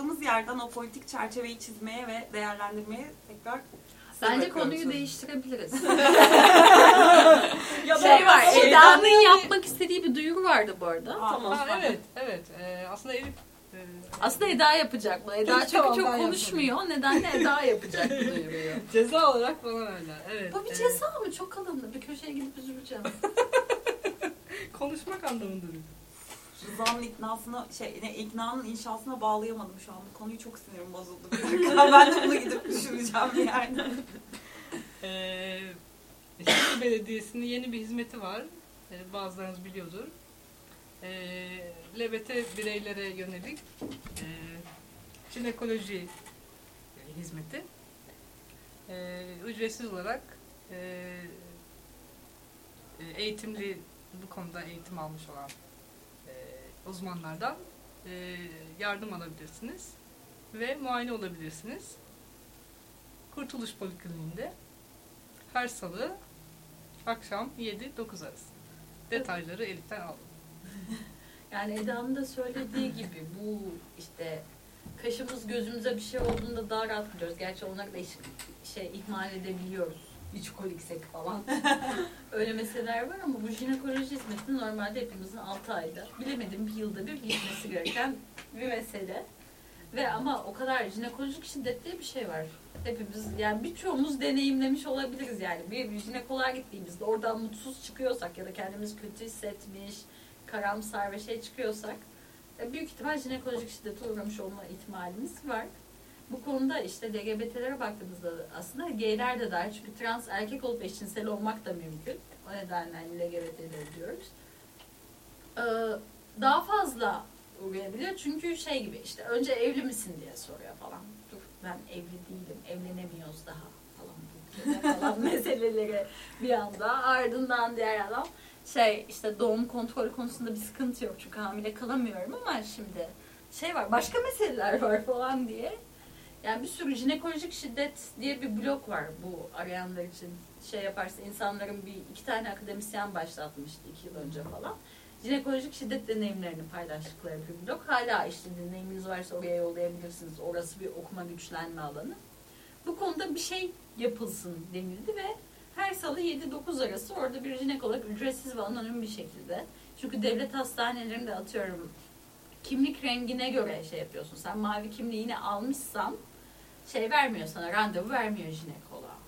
kaldığımız yerden o politik çerçeveyi çizmeye ve değerlendirmeye tekrar Bence konuyu değiştirebiliriz. *laughs* Ya şey var, Eda'nın yapmak istediği bir duyuru vardı bu arada. Tamam. Ha, evet, evet. Ee, aslında Elif e, Aslında Eda yapacak mı? Eda çünkü Tamam, çok konuşmuyor. O nedenle Eda yapacak bu duyuruyu. *laughs* ceza olarak bana verdiler. Evet. Bu bir ceza mı? Çok alındı. Bir köşeye gidip üzüleceğim. *laughs* konuşmak anlamında Rıza'nın iknasına, şey, ne, iknanın inşasına bağlayamadım şu an. Bu konuyu çok sinirim bozuldu. Bir *laughs* dakika. ben bunu gidip düşüneceğim yerde. *laughs* Ee, Şehir Belediyesi'nin yeni bir hizmeti var. Ee, bazılarınız biliyordur. Ee, LBT bireylere yönelik e, jinekoloji hizmeti. Ee, ücretsiz olarak e, e, eğitimli bu konuda eğitim almış olan uzmanlardan e, yardım alabilirsiniz ve muayene olabilirsiniz. Kurtuluş Polikliniğinde her salı akşam 7-9 arası. Detayları Elif'ten aldım. *laughs* Yani Eda'nın da söylediği gibi bu işte kaşımız gözümüze bir şey olduğunda daha rahat biliyoruz. Gerçi onları da iş- şey ihmal edebiliyoruz. İç koliksek falan. *laughs* Öyle meseleler var ama bu jinekoloji hizmeti normalde hepimizin 6 ayda, bilemedim bir yılda bir gitmesi gereken bir mesele. Ve ama o kadar jinekolojik şiddet diye bir şey var. Hepimiz yani birçoğumuz deneyimlemiş olabiliriz yani. Bir, bir jinekoloğa gittiğimizde oradan mutsuz çıkıyorsak ya da kendimiz kötü hissetmiş, karamsar ve şey çıkıyorsak e, büyük ihtimal jinekolojik şiddete uğramış olma ihtimalimiz var. Bu konuda işte LGBT'lere baktığımızda aslında gayler de dahil çünkü trans erkek olup eşcinsel olmak da mümkün. O nedenle hani LGBT'leri diyoruz. Ee, daha fazla uğrayabiliyor çünkü şey gibi işte önce evli misin diye soruyor falan. Dur ben evli değilim, evlenemiyoruz daha falan *laughs* falan meseleleri bir anda. Ardından diğer adam şey işte doğum kontrolü konusunda bir sıkıntı yok çünkü hamile kalamıyorum ama şimdi şey var başka meseleler var falan diye. Yani bir sürü jinekolojik şiddet diye bir blok var bu arayanlar için. Şey yaparsa insanların bir iki tane akademisyen başlatmıştı iki yıl önce falan. Jinekolojik şiddet deneyimlerini paylaştıkları bir blok. Hala işte deneyiminiz varsa oraya yollayabilirsiniz. Orası bir okuma güçlenme alanı. Bu konuda bir şey yapılsın denildi ve her salı 7-9 arası orada bir jinekolog ücretsiz ve anonim bir şekilde. Çünkü devlet hastanelerinde atıyorum kimlik rengine göre şey yapıyorsun. Sen mavi kimliğini almışsan şey vermiyor sana, randevu vermiyor jinekoloğa.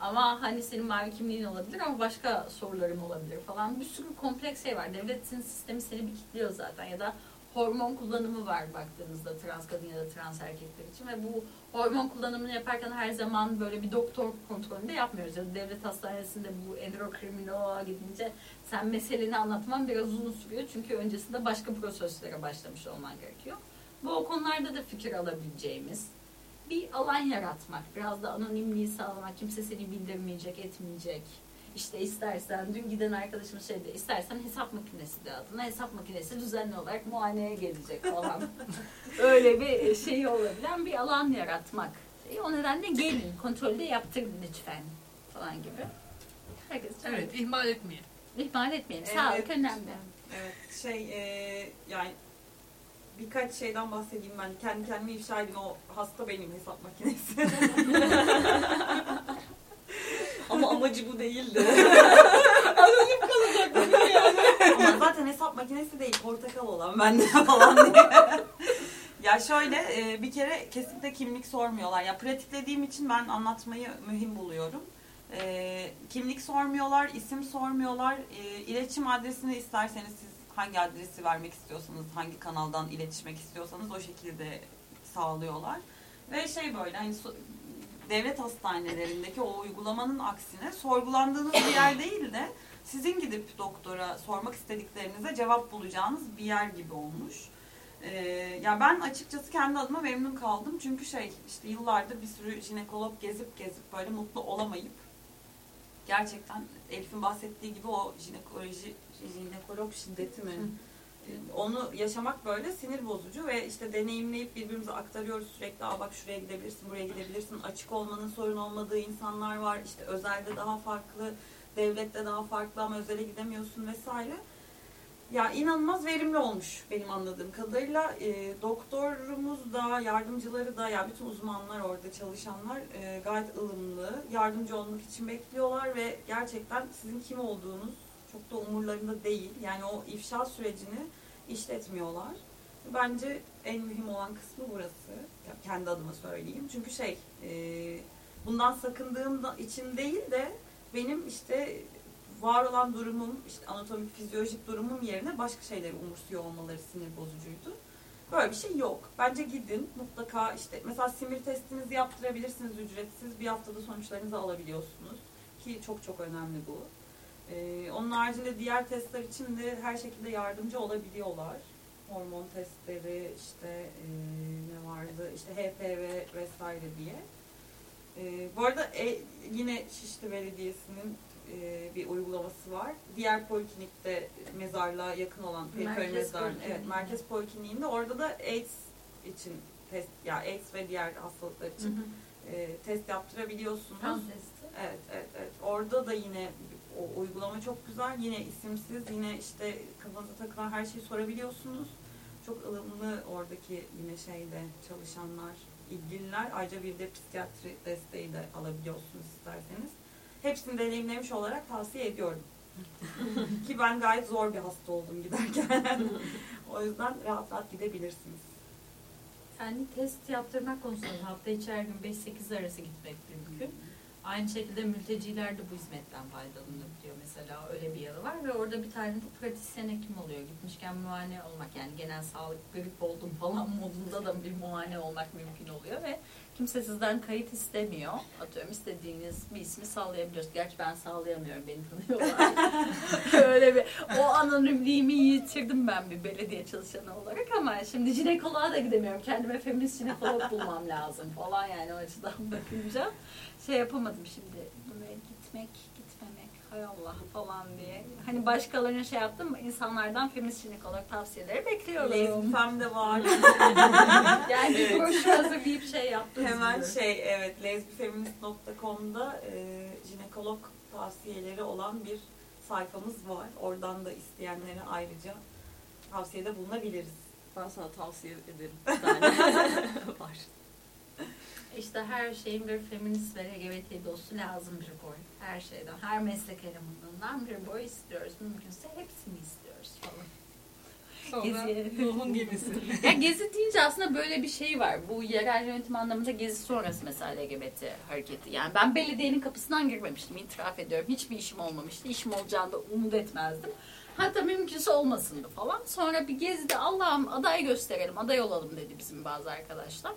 Ama hani senin mavi kimliğin olabilir ama başka soruların olabilir falan. Bir sürü kompleks şey var. Devletin sistemi seni bir kilitliyor zaten. Ya da hormon kullanımı var baktığınızda trans kadın ya da trans erkekler için. Ve bu hormon kullanımını yaparken her zaman böyle bir doktor kontrolünde yapmıyoruz. Ya da devlet hastanesinde bu endokrinoloğa gidince sen meseleni anlatman biraz uzun sürüyor. Çünkü öncesinde başka proseslere başlamış olman gerekiyor. Bu o konularda da fikir alabileceğimiz bir alan yaratmak. Biraz da anonimliği sağlamak. Kimse seni bildirmeyecek, etmeyecek. İşte istersen, dün giden arkadaşım şeyde, istersen hesap makinesi de adına hesap makinesi düzenli olarak muayeneye gelecek falan. *laughs* Öyle bir şey olabilen bir alan yaratmak. E, O nedenle gelin, kontrolde yaptırın lütfen falan gibi. Herkes Evet, ihmal etmeyin. İhmal etmeyin. Evet. Sağlık önemli. Evet şey e, yani birkaç şeyden bahsedeyim ben. Kendi kendime ifşa edin o hasta benim hesap makinesi. *laughs* Ama amacı bu değildi. *laughs* Anonim kalacak tabii yani. Ama zaten hesap makinesi değil portakal olan bende *laughs* falan diye. ya şöyle e, bir kere kesinlikle kimlik sormuyorlar. Ya pratiklediğim için ben anlatmayı mühim buluyorum. E, kimlik sormuyorlar, isim sormuyorlar. E, iletişim adresini isterseniz siz hangi adresi vermek istiyorsanız, hangi kanaldan iletişmek istiyorsanız o şekilde sağlıyorlar. Ve şey böyle hani devlet hastanelerindeki o uygulamanın aksine sorgulandığınız bir yer değil de sizin gidip doktora sormak istediklerinize cevap bulacağınız bir yer gibi olmuş. Ee, ya ben açıkçası kendi adıma memnun kaldım. Çünkü şey işte yıllardır bir sürü jinekolog gezip gezip böyle mutlu olamayıp gerçekten Elif'in bahsettiği gibi o jinekoloji jinekolog şiddeti mi? Onu yaşamak böyle sinir bozucu ve işte deneyimleyip birbirimize aktarıyoruz sürekli. Aa bak şuraya gidebilirsin, buraya gidebilirsin. Açık olmanın sorun olmadığı insanlar var. İşte özelde daha farklı, devlette daha farklı ama özele gidemiyorsun vesaire. Ya inanılmaz verimli olmuş benim anladığım kadarıyla. E, doktorumuz da, yardımcıları da, ya bütün uzmanlar orada çalışanlar e, gayet ılımlı, yardımcı olmak için bekliyorlar ve gerçekten sizin kim olduğunuz çok da umurlarında değil. Yani o ifşa sürecini işletmiyorlar. Bence en mühim olan kısmı burası. Ya kendi adıma söyleyeyim. Çünkü şey, e, bundan sakındığım için değil de benim işte var olan durumum, işte anatomik, fizyolojik durumum yerine başka şeyleri umursuyor olmaları sinir bozucuydu. Böyle bir şey yok. Bence gidin mutlaka işte mesela simir testinizi yaptırabilirsiniz ücretsiz. Bir haftada sonuçlarınızı alabiliyorsunuz. Ki çok çok önemli bu. Ee, onun haricinde diğer testler için de her şekilde yardımcı olabiliyorlar. Hormon testleri, işte ee, ne vardı, işte HPV vesaire diye. Ee, bu arada e, yine Şişli Belediyesi'nin e, bir uygulaması var. Diğer poliklinikte mezarlığa yakın olan Merkez mezarlığı, evet merkez polikliniğinde orada da AIDS için test, ya AIDS ve diğer hastalıklar için e, test yaptırabiliyorsunuz. Kan testi. Evet, evet, evet. Orada da yine o uygulama çok güzel. Yine isimsiz, yine işte kafanıza takılan her şeyi sorabiliyorsunuz. Çok ılımlı oradaki yine şeyde çalışanlar, ilgililer. Ayrıca bir de psikiyatri desteği de alabiliyorsunuz isterseniz. Hepsini deneyimlemiş olarak tavsiye ediyorum. *laughs* Ki ben gayet zor bir hasta oldum giderken. *laughs* o yüzden rahat rahat gidebilirsiniz. Yani test yaptırmak konusunda hafta içi her gün 5-8 arası gitmek mümkün. Aynı şekilde mülteciler de bu hizmetten faydalanabiliyor mesela öyle bir yanı var ve orada bir tane de pratisyen hekim oluyor. Gitmişken muayene olmak yani genel sağlık grip oldum falan *laughs* modunda da bir muayene olmak mümkün oluyor ve Kimse sizden kayıt istemiyor. Atıyorum istediğiniz bir ismi sağlayabiliyorsunuz. Gerçi ben sağlayamıyorum. Beni tanıyorlar. *laughs* Öyle bir o anonimliğimi yitirdim ben bir belediye çalışanı olarak ama şimdi jinekoloğa da gidemiyorum. Kendime feminist jinekolog bulmam lazım falan yani o açıdan bakınca şey yapamadım şimdi. Buraya gitmek, hay Allah falan diye. Hani başkalarına şey yaptım insanlardan feminist jinekolog tavsiyeleri bekliyorum. Lesbifem de var. *laughs* yani bir broşür hazırlayıp şey yaptım. Hemen şey evet lesbifeminist.com'da e, jinekolog tavsiyeleri olan bir sayfamız var. Oradan da isteyenlere ayrıca tavsiyede bulunabiliriz. Ben sana tavsiye ederim. *laughs* *laughs* Var. İşte her şeyin bir feminist ve LGBT dostu lazım bir boy. Her şeyden, her meslek elemanından bir boy istiyoruz. Mümkünse hepsini istiyoruz falan. Sonra Gezi. ruhun gemisi. *laughs* ya gezi deyince aslında böyle bir şey var. Bu yerel yönetim anlamında gezi sonrası mesela LGBT hareketi. Yani ben belediyenin kapısından girmemiştim itiraf ediyorum. Hiçbir işim olmamıştı. İşim olacağını da umut etmezdim. Hatta mümkünse olmasındı falan. Sonra bir gezide Allah'ım aday gösterelim, aday olalım dedi bizim bazı arkadaşlar.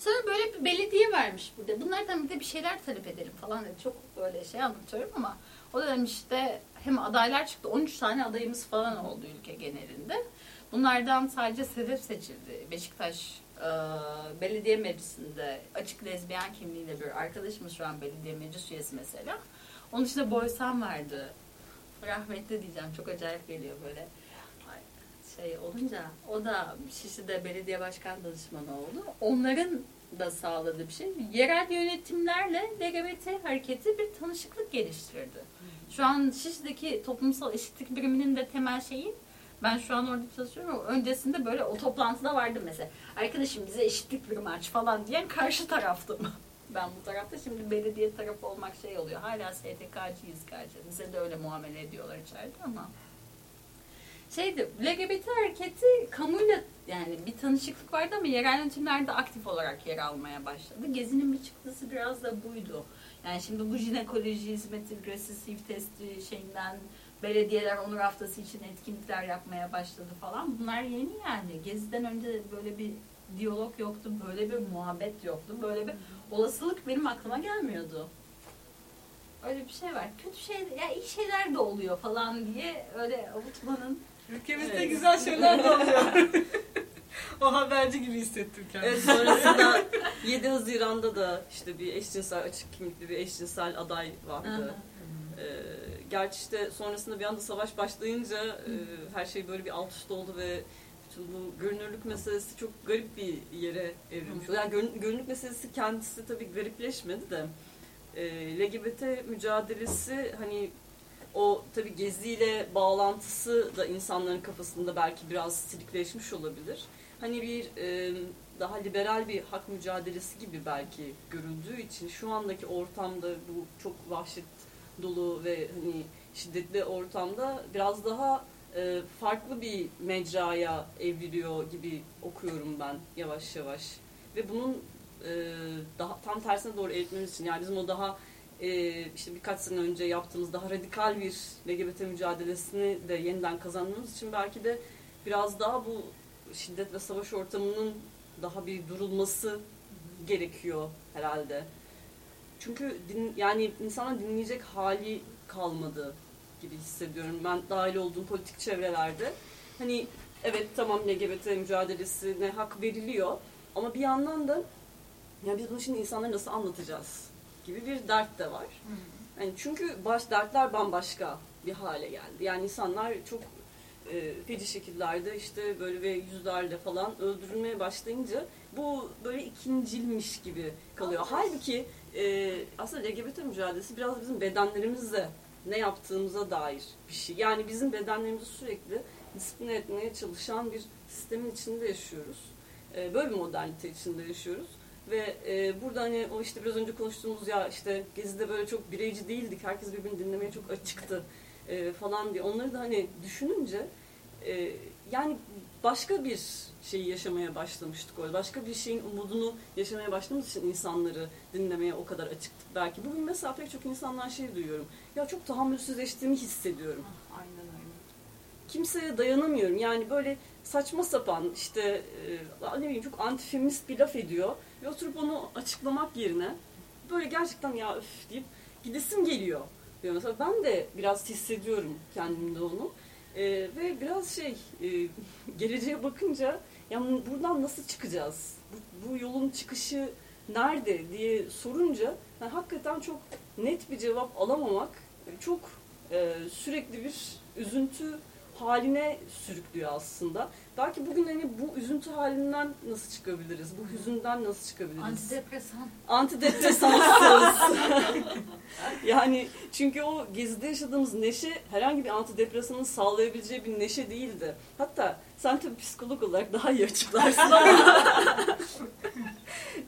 Sonra böyle bir belediye vermiş burada. Bunlardan bir de bir şeyler talep edelim falan dedi. Çok böyle şey anlatıyorum ama o demiş işte hem adaylar çıktı. 13 tane adayımız falan oldu ülke genelinde. Bunlardan sadece Sedef seçildi. Beşiktaş e, belediye meclisinde açık lezbiyen kimliğiyle bir arkadaşımız şu an belediye meclis üyesi mesela. Onun dışında Boysan vardı. Rahmetli diyeceğim. Çok acayip geliyor böyle şey olunca o da Şişli'de belediye başkan danışmanı oldu. Onların da sağladığı bir şey. Yerel yönetimlerle LGBT hareketi bir tanışıklık geliştirdi. Şu an Şişli'deki toplumsal eşitlik biriminin de temel şeyi ben şu an orada çalışıyorum öncesinde böyle o toplantıda vardım mesela. Arkadaşım bize eşitlik birimi aç falan diyen karşı taraftım. *laughs* Ben bu tarafta şimdi belediye tarafı olmak şey oluyor. Hala STK'cıyız gerçi. Bize de öyle muamele ediyorlar içeride ama şeydi LGBT hareketi kamuyla yani bir tanışıklık vardı ama yerel yönetimlerde aktif olarak yer almaya başladı. Gezi'nin bir çıktısı biraz da buydu. Yani şimdi bu jinekoloji hizmeti, resisif testi şeyinden belediyeler onur haftası için etkinlikler yapmaya başladı falan. Bunlar yeni yani. Gezi'den önce böyle bir diyalog yoktu, böyle bir muhabbet yoktu. Böyle bir olasılık benim aklıma gelmiyordu. Öyle bir şey var. Kötü şey, ya iyi şeyler de oluyor falan diye öyle avutmanın Ülkemizde Evet. güzel şeyler de oluyor. *laughs* o haberci gibi hissettim kendimi. Evet sonrasında 7 Haziran'da da işte bir eşcinsel açık kimlikli bir eşcinsel aday vardı. Ee, gerçi işte sonrasında bir anda savaş başlayınca e, her şey böyle bir alt üst oldu ve bütün bu görünürlük meselesi çok garip bir yere evrilmiş. Yani görün- görünürlük meselesi kendisi tabii garipleşmedi de e, LGBT mücadelesi hani o tabii geziyle bağlantısı da insanların kafasında belki biraz silikleşmiş olabilir. Hani bir e, daha liberal bir hak mücadelesi gibi belki görüldüğü için şu andaki ortamda bu çok vahşet dolu ve hani şiddetli ortamda biraz daha e, farklı bir mecraya evriliyor gibi okuyorum ben yavaş yavaş. Ve bunun e, daha tam tersine doğru eğitmemiz için yani bizim o daha e, işte birkaç sene önce yaptığımız daha radikal bir LGBT mücadelesini de yeniden kazanmamız için belki de biraz daha bu şiddet ve savaş ortamının daha bir durulması gerekiyor herhalde. Çünkü din, yani insanın dinleyecek hali kalmadı gibi hissediyorum. Ben dahil olduğum politik çevrelerde. Hani evet tamam LGBT mücadelesine hak veriliyor ama bir yandan da ya biz bunu şimdi insanlara nasıl anlatacağız gibi bir dert de var. Yani çünkü baş dertler bambaşka bir hale geldi. Yani insanlar çok e, feci şekillerde işte böyle ve yüzlerle falan öldürülmeye başlayınca bu böyle ikincilmiş gibi kalıyor. Halbuki e, aslında LGBT mücadelesi biraz bizim bedenlerimizle ne yaptığımıza dair bir şey. Yani bizim bedenlerimizi sürekli disipline etmeye çalışan bir sistemin içinde yaşıyoruz. E, böyle bir modernite içinde yaşıyoruz. Ve e, burada hani o işte biraz önce konuştuğumuz ya işte Gezi'de böyle çok bireyci değildik. Herkes birbirini dinlemeye çok açıktı e, falan diye. Onları da hani düşününce e, yani başka bir şeyi yaşamaya başlamıştık orada. Başka bir şeyin umudunu yaşamaya başladığımız için insanları dinlemeye o kadar açıktık. Belki bugün mesela pek çok insandan şey duyuyorum. Ya çok tahammülsüzleştiğimi hissediyorum. Aynen öyle. kimseye dayanamıyorum. Yani böyle saçma sapan işte e, ne bileyim çok antifeminist bir laf ediyor ve oturup onu açıklamak yerine böyle gerçekten ya öf deyip gidesim geliyor. diyor. Mesela ben de biraz hissediyorum kendimde onu. E, ve biraz şey e, *laughs* geleceğe bakınca ya buradan nasıl çıkacağız? Bu, bu yolun çıkışı nerede diye sorunca yani hakikaten çok net bir cevap alamamak çok e, sürekli bir üzüntü haline sürüklüyor aslında. Belki bugün hani bu üzüntü halinden nasıl çıkabiliriz? Bu hüzünden nasıl çıkabiliriz? Antidepresan. Antidepresansız. *laughs* *laughs* yani çünkü o gezide yaşadığımız neşe herhangi bir antidepresanın sağlayabileceği bir neşe değildi. Hatta sen tabii psikolog olarak daha iyi açıklarsın *laughs*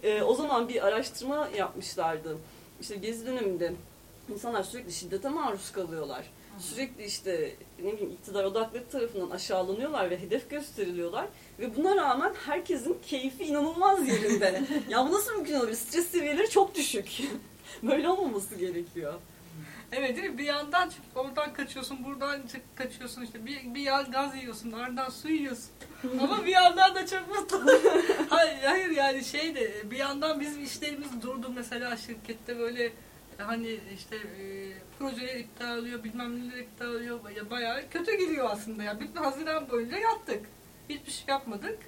e, o zaman bir araştırma yapmışlardı. İşte gezi döneminde insanlar sürekli şiddete maruz kalıyorlar. Sürekli işte ne bileyim iktidar odakları tarafından aşağılanıyorlar ve hedef gösteriliyorlar. Ve buna rağmen herkesin keyfi inanılmaz yerinde. *laughs* ya bu nasıl mümkün olabilir? Stres seviyeleri çok düşük. *laughs* Böyle olmaması gerekiyor. Evet değil mi? Bir yandan çünkü oradan kaçıyorsun, buradan çık- kaçıyorsun işte bir, bir yan gaz yiyorsun, ardından su yiyorsun. *laughs* Ama bir yandan da çok mutlu. hayır, hayır yani şey de bir yandan bizim işlerimiz durdu mesela şirkette böyle hani işte e, projeler iptal oluyor, bilmem neler iptal oluyor. Ya bayağı kötü gidiyor aslında ya. Bütün Haziran boyunca yattık. Hiçbir şey yapmadık.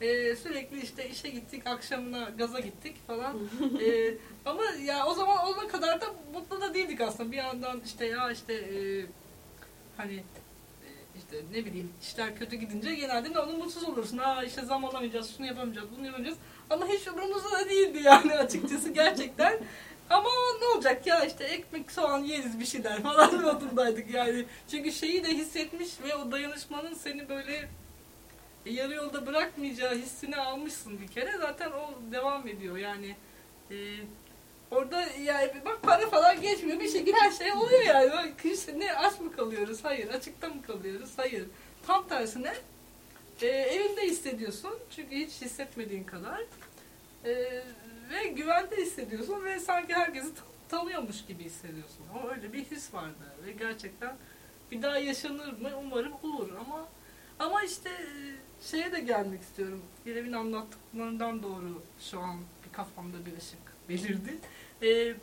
E, sürekli işte işe gittik, akşamına gaza gittik falan. *laughs* E, ama ya o zaman olana kadar da mutlu da değildik aslında. Bir yandan işte ya işte e, hani e, işte ne bileyim işler kötü gidince genelde ne onu mutsuz olursun. Ha işte zam alamayacağız, şunu yapamayacağız, bunu yapamayacağız. Ama hiç umurumuzda da değildi yani *laughs* açıkçası gerçekten. Ama ne olacak ya işte ekmek soğan yeriz bir şeyler falan *laughs* modundaydık yani. Çünkü şeyi de hissetmiş ve o dayanışmanın seni böyle yarı yolda bırakmayacağı hissini almışsın bir kere. Zaten o devam ediyor yani. e, orada yani bak para falan geçmiyor bir şekilde her şey oluyor yani. Bak, işte ne aç mı kalıyoruz? Hayır. Açıkta mı kalıyoruz? Hayır. Tam tersine e, evinde hissediyorsun. Çünkü hiç hissetmediğin kadar. E, ve güvende hissediyorsun ve sanki herkesi ta- tanıyormuş gibi hissediyorsun. O öyle bir his vardı ve gerçekten bir daha yaşanır mı? Umarım olur ama ama işte e, şeye de gelmek istiyorum. İrem'in anlattıklarından doğru şu an bir kafamda bir ışık belirdi. E,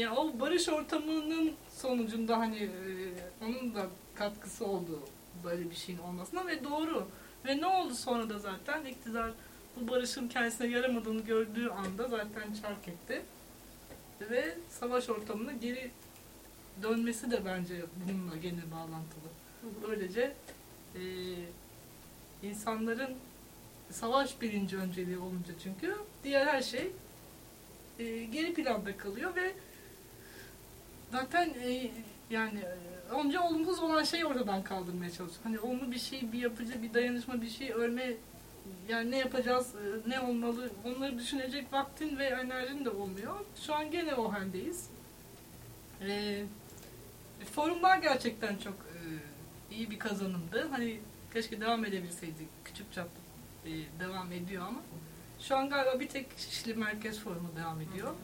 ya o barış ortamının sonucunda hani e, onun da katkısı oldu böyle bir şeyin olmasına ve doğru. Ve ne oldu sonra da zaten iktidar bu barışın kendisine yaramadığını gördüğü anda zaten çark etti. Ve savaş ortamına geri dönmesi de bence bununla gene bağlantılı. Böylece e, insanların savaş birinci önceliği olunca çünkü diğer her şey e, geri planda kalıyor ve zaten e, yani e, önce olumsuz olan şeyi oradan kaldırmaya çalışıyor. Hani olumlu bir şey, bir yapıcı, bir dayanışma, bir şey örme yani ne yapacağız, e, ne olmalı onları düşünecek vaktin ve enerjin de olmuyor. Şu an gene o haldeyiz. E, forumlar gerçekten çok e, iyi bir kazanımdı. Hani keşke devam edebilseydik. Küçük çaplı e, devam ediyor ama şu an galiba bir tek Şişli Merkez Forumu devam ediyor.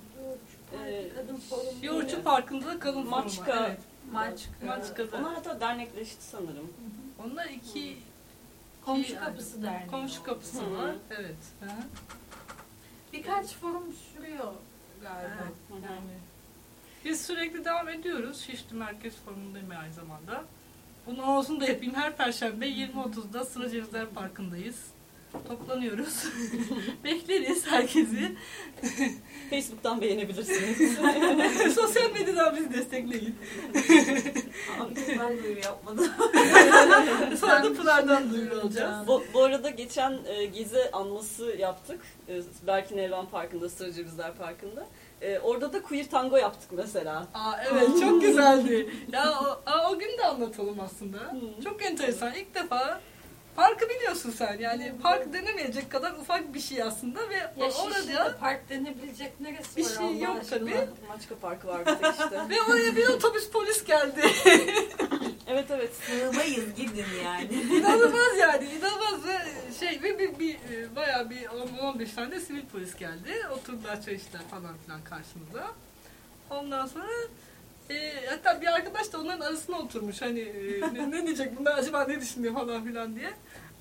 Ee, Kadın forumu. Yoğurtçu Parkı'nda da kalın forumu. Maçka. Evet. Maçka. Maçka'da. Onlar hatta dernekleşti sanırım. Onlar iki Komşu kapısı derneği. Komşu kapısı Hı. var. Evet. Hı. Birkaç forum sürüyor galiba. Evet. Yani biz sürekli devam ediyoruz. Şişli Merkez Forumu'ndayım aynı zamanda. Bunu olsun da yapayım. Her perşembe 20.30'da Sıra Cevizler Parkı'ndayız. Toplanıyoruz. *laughs* Bekleriz herkesi. *laughs* Facebook'tan beğenebilirsiniz. *laughs* Sosyal medyadan bizi destekleyin. Abi ben duyuru yapmadım. Sonra da Pınar'dan duyuru olacağız. bu, bu arada geçen e, gezi anması yaptık. E, Berkin Elvan Parkı'nda, Sıracı Bizler Parkı'nda. E, orada da queer tango yaptık mesela. Aa, evet çok güzeldi. Ya o, aa, o gün de anlatalım aslında. Hı. Çok enteresan. İlk defa parkı biliyorsun sen. Yani park denemeyecek kadar ufak bir şey aslında ve Ya orada park denebilecek neresi Bir var şey Allah yok aşkına? tabii. Maçka Parkı var bir tek işte. *laughs* ve oraya bir otobüs polis geldi. *laughs* evet evet. Sığmayız gidin yani. *laughs* İnanılmaz yani inanılmaz ve şey ve bir, bir e, bayağı bir 10-15 tane sivil polis geldi. Oturdular çay içtiler falan filan karşımıza. Ondan sonra E, hatta bir arkadaş da onların arasına oturmuş. Hani e, ne, ne diyecek bunlar acaba ne düşünüyor falan filan diye.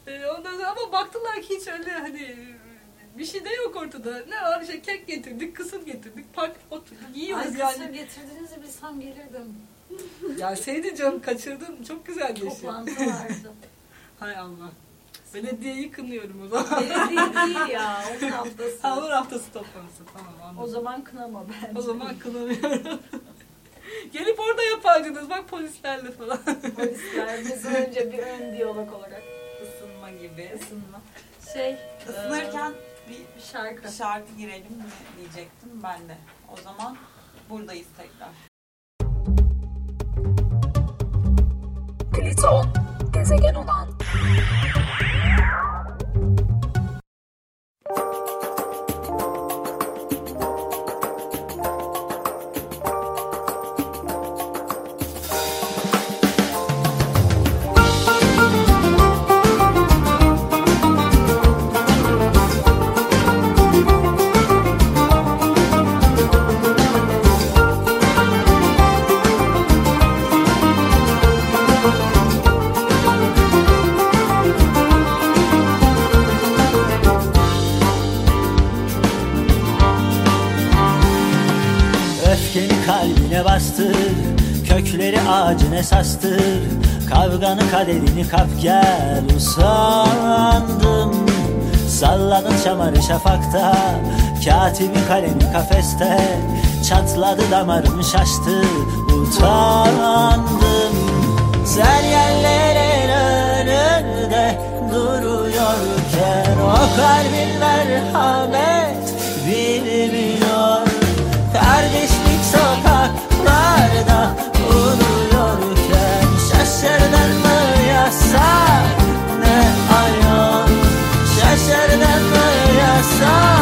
E, ondan sonra ama baktılar ki hiç öyle hani bir şey de yok ortada. Ne var işte kek getirdik, kısır getirdik, park oturduk, yiyoruz Ay yani. kısır getirdiğinizi bilsem gelirdim. Ya şeydi canım kaçırdım. Çok güzel geçti. Toplantı vardı. *laughs* Hay Allah. Belediyeyi kınıyorum o zaman. Belediye değil ya, *laughs* onun haftası. Ha, onun haftası toplantısı. Tamam anladım. O zaman kınama bence. O zaman kınamıyorum. *laughs* Gelip orada yapardınız bak polislerle falan. Polisler biz *laughs* önce bir ön diyalog olarak ısınma gibi. Isınma. Şey, Isınırken bir, bir şarkı. bir şarkı girelim mi diyecektim ben de. O zaman buradayız tekrar. Plüton, gezegen olan. Ağacın esastır. Kavganı kaderini kap gel Usandım. Salladın şamarı şafakta Katibin kalemi kafeste. Çatladı damarım şaştı Utandım. Sen yerlerin önünde Duruyorken O kalbin merhamet Bilmiyor. Kardeşlik sokaklarda Şaşırdın mı yasak Ne ayol? Şaşırdın mı yasak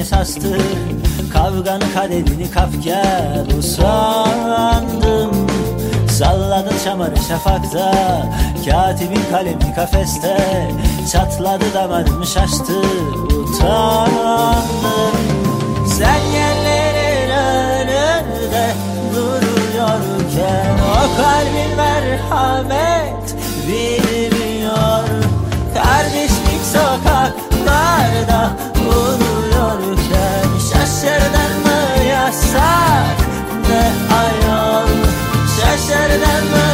esastır Kavganı kaderini kap gel Usandım Salladın şamarı şafakta. Katibin kalemi kafeste. Çatladı damarım şaştı Utandım. Sen yerlerin önünde Duruyorken O kalbin merhamet Bilmiyor. Kardeşlik sokaklarda mı yasak Ne ayol Şaşırdın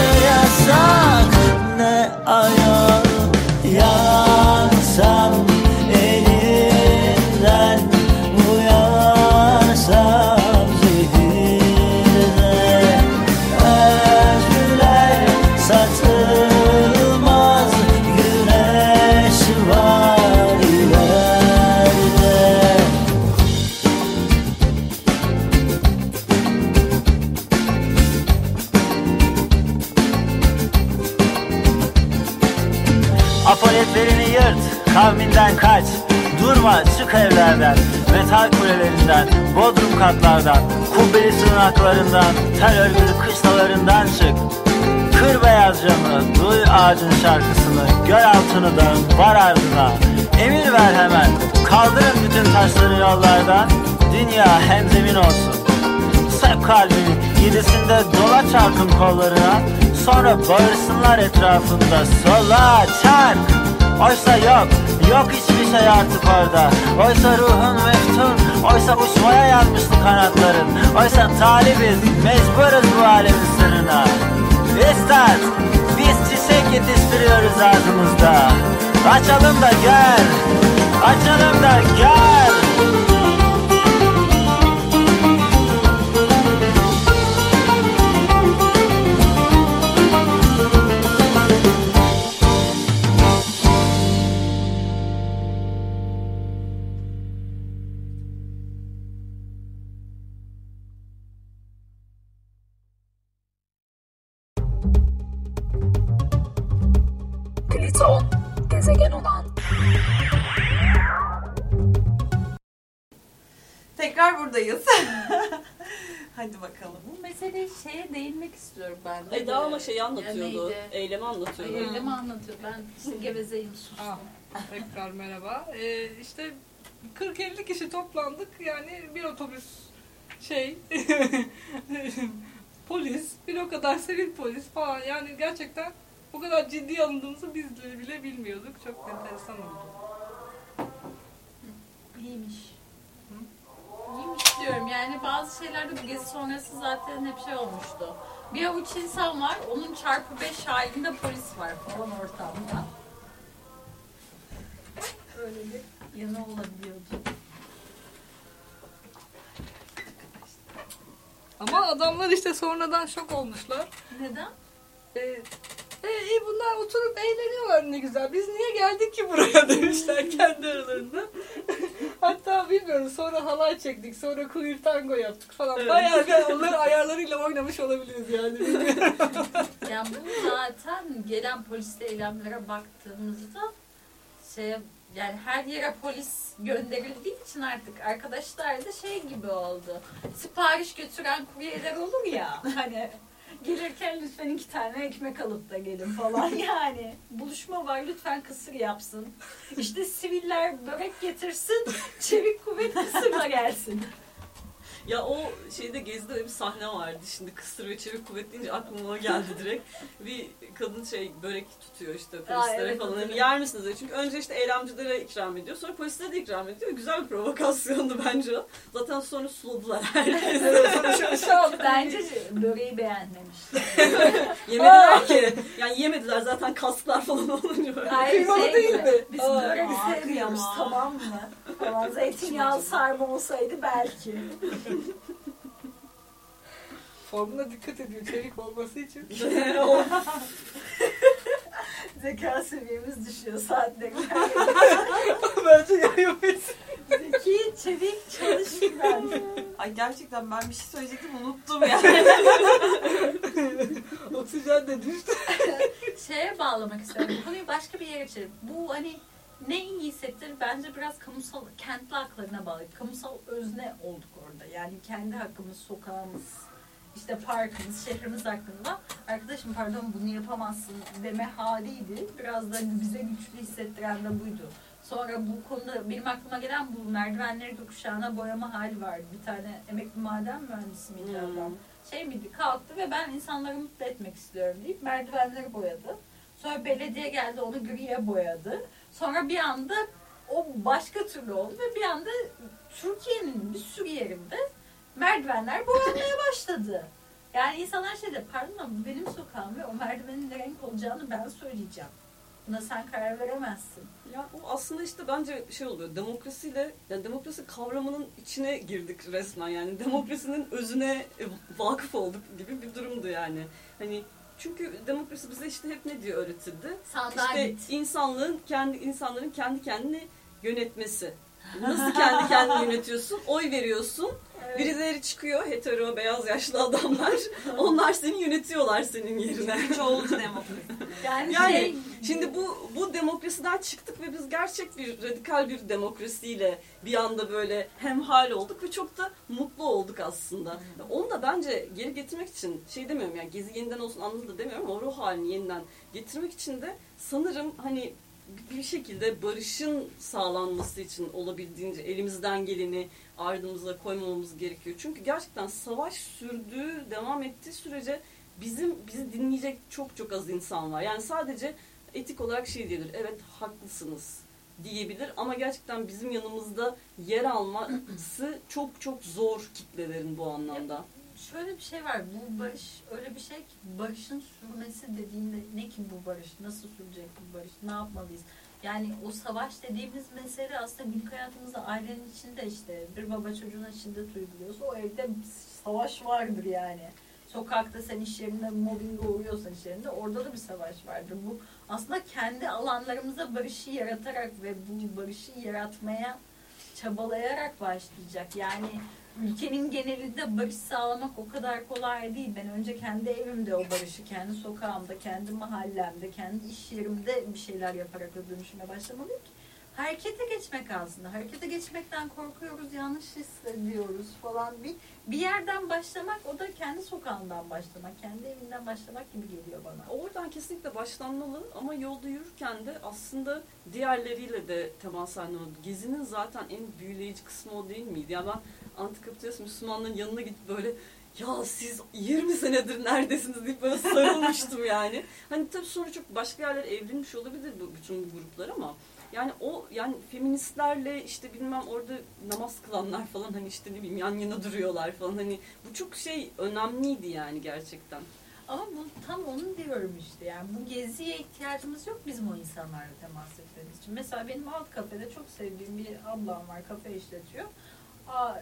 kavminden kaç. Durma, çık evlerden. Metal kulelerinden, bodrum katlardan Kubbeli sığınaklarından Tel örgülü kışlalarından çık. Kır beyaz camı, duy ağacın şarkısını Gör altını dağın, var ardına. Emir ver hemen, kaldırın bütün taşları yollardan. Dünya hemzemin olsun. Sep kalbini, yedisinde dola çarkın kollarına. Sonra bağırsınlar etrafında sola çark Oysa yok, yok hiçbir şey artık orada. Oysa ruhun meftun, oysa uçmaya yanmıştı kanatların. Oysa talibiz, mecburuz bu alemin sınırına İstat, biz çiçek yetiştiriyoruz ağzımızda. Açalım da gel, açalım da gel buradayız. *laughs* Hadi bakalım. Bu meseleyi şeye değinmek istiyorum ben de. Eda ama şeyi Ya anlatıyordu. neydi? Eylemi anlatıyordu. Ay, Eylemi anlatıyor. Ben işte *laughs* gevezeyim sustum. Ah, tekrar merhaba. Ee, işte 40-50 kişi toplandık. Yani bir otobüs şey *laughs* polis, bir o kadar sivil polis falan. Yani gerçekten bu kadar ciddi alındığımızı biz bile bilmiyorduk. Çok enteresan oldu. İyiymiş. İyiymiş diyorum. Yani bazı şeylerde bu gezi sonrası zaten hep şey olmuştu. Bir avuç insan var. Onun çarpı beş halinde polis var falan ortamda. Öyle bir yanı olabiliyordu. Ama adamlar işte sonradan şok olmuşlar. Neden? Ee, e, iyi bunlar oturup eğleniyorlar ne güzel. Biz niye geldik ki buraya *laughs* demişler kendi aralarında. *laughs* Hatta bilmiyorum sonra halay çektik, sonra queer tango yaptık falan. Evet. Bayağı bir onların ayarlarıyla oynamış olabiliriz yani. *laughs* Yani bu zaten gelen polis eylemlere baktığımızda şey yani her yere polis gönderildiği için artık arkadaşlar da şey gibi oldu. Sipariş götüren kuryeler olur ya hani gelirken lütfen iki tane ekmek alıp da gelin falan *laughs* yani. Buluşma var lütfen kısır yapsın. İşte siviller börek getirsin, çevik kuvvet kısırla gelsin. Ya o şeyde gezide bir sahne vardı. Şimdi kısır ve çevik kuvvet deyince aklıma o geldi direkt. *laughs* Bir kadın şey börek tutuyor işte polislere evet, falan. Hani yer misiniz diye. Çünkü önce işte eylemcilere ikram ediyor. Sonra polislere de ikram ediyor. Güzel bir provokasyondu *laughs* bence o. Zaten sonra suladılar *laughs* herkesi. Bence böreği beğenmemiş. yemediler ki. Yani yemediler zaten kasklar falan olunca böyle. Hayır, Kıymalı şey değil gibi, mi? Biz Aa, aa, sevmiyoruz tamam mı? Falan zeytinyağlı sarma olsaydı belki. Formuna dikkat ediyor çevik olması için. *laughs* Zeka seviyemiz düşüyor saatte. *laughs* Bence yapamayız. Zeki, çevik, çalışkan. Ay gerçekten ben bir şey söyleyecektim unuttum yani. *laughs* Oksijen de düştü. Şeye bağlamak istiyorum. Konuyu başka bir yere çevirip. Bu hani ne iyi hissettirir bence biraz kamusal, kentli haklarına bağlı. Kamusal özne olduk. Yani kendi hakkımız, sokağımız, işte parkımız, şehrimiz hakkında. Arkadaşım pardon bunu yapamazsın deme haliydi. Biraz da bize güçlü hissettiren de buydu. Sonra bu konuda benim aklıma gelen bu merdivenleri gökkuşağına boyama hali vardı. Bir tane emekli maden mühendisi miydi Hmm. adam? Şey miydi kalktı ve ben insanları mutlu etmek istiyorum deyip merdivenleri boyadı. Sonra belediye geldi onu griye boyadı. Sonra bir anda o başka türlü oldu ve bir anda Türkiye'nin bir sürü yerinde merdivenler boyanmaya başladı. Yani insanlar şey de pardon ama bu benim sokağım ve o merdivenin ne renk olacağını ben söyleyeceğim. Buna sen karar veremezsin. Ya o aslında işte bence şey oluyor. Demokrasiyle yani demokrasi kavramının içine girdik resmen yani. Demokrasinin özüne e, vakıf olduk gibi bir durumdu yani. Hani çünkü demokrasi bize işte hep ne diye öğretildi? Sandığa İşte git. insanlığın kendi insanların kendi kendini yönetmesi. Nasıl kendi kendini yönetiyorsun? Oy veriyorsun. Evet. Birileri çıkıyor hetero beyaz yaşlı adamlar. Onlar seni yönetiyorlar senin yerine. Çoğulcu demokrasi. Yani, Yani şey, şimdi bu bu demokrasiden çıktık ve biz gerçek bir radikal bir demokrasiyle bir anda böyle hemhal olduk ve çok da mutlu olduk aslında. Onu da bence geri getirmek için şey demiyorum yani gezi yeniden olsun da demiyorum ama o ruh halini yeniden getirmek için de sanırım hani bir şekilde barışın sağlanması için olabildiğince elimizden geleni ardımıza koymamamız gerekiyor. Çünkü gerçekten savaş sürdüğü, devam ettiği sürece bizim bizi dinleyecek çok çok az insan var. Yani sadece etik olarak şey diyebilir. Evet haklısınız diyebilir ama gerçekten bizim yanımızda yer alması çok çok zor kitlelerin bu anlamda. Şöyle bir şey var. Bu barış öyle bir şey ki barışın sürmesi dediğinde ne ki bu barış? Nasıl sürecek bu barış? Ne yapmalıyız? Yani o savaş dediğimiz mesele aslında günlük hayatımızda ailenin içinde işte bir baba çocuğuna şiddet uyguluyorsa o evde savaş vardır yani. Sokakta sen iş yerinde mobbing uğruyorsan iş yerinde orada da bir savaş vardır. Bu aslında kendi alanlarımızda barışı yaratarak ve bu barışı yaratmaya çabalayarak başlayacak. Yani ülkenin genelinde barış sağlamak o kadar kolay değil. Ben önce kendi evimde o barışı, kendi sokağımda, kendi mahallemde, kendi iş yerimde bir şeyler yaparak dönüşüme başlamalıyım ki harekete geçmek aslında. Harekete geçmekten korkuyoruz, yanlış hissediyoruz falan. Bir, bir yerden başlamak, o da kendi sokağından başlamak, kendi evinden başlamak gibi geliyor bana. Oradan kesinlikle başlanmalı ama yolda yürürken de aslında diğerleriyle de temas halinde oldu. Gezinin zaten en büyüleyici kısmı o değil miydi? Ya ben antikapitalist Müslümanların yanına gidip böyle ya siz 20 senedir neredesiniz deyip böyle sarılmıştım *laughs* yani. Hani tabii sonra çok başka yerlere evrilmiş olabilir bu bütün bu gruplar ama yani o yani feministlerle işte bilmem orada namaz kılanlar falan hani işte ne bileyim yan yana duruyorlar falan hani bu çok şey önemliydi yani gerçekten. Ama bu tam onu diyorum işte yani bu geziye ihtiyacımız yok bizim o insanlarla temas etmemiz için. Mesela benim alt kafede çok sevdiğim bir ablam var kafe işletiyor.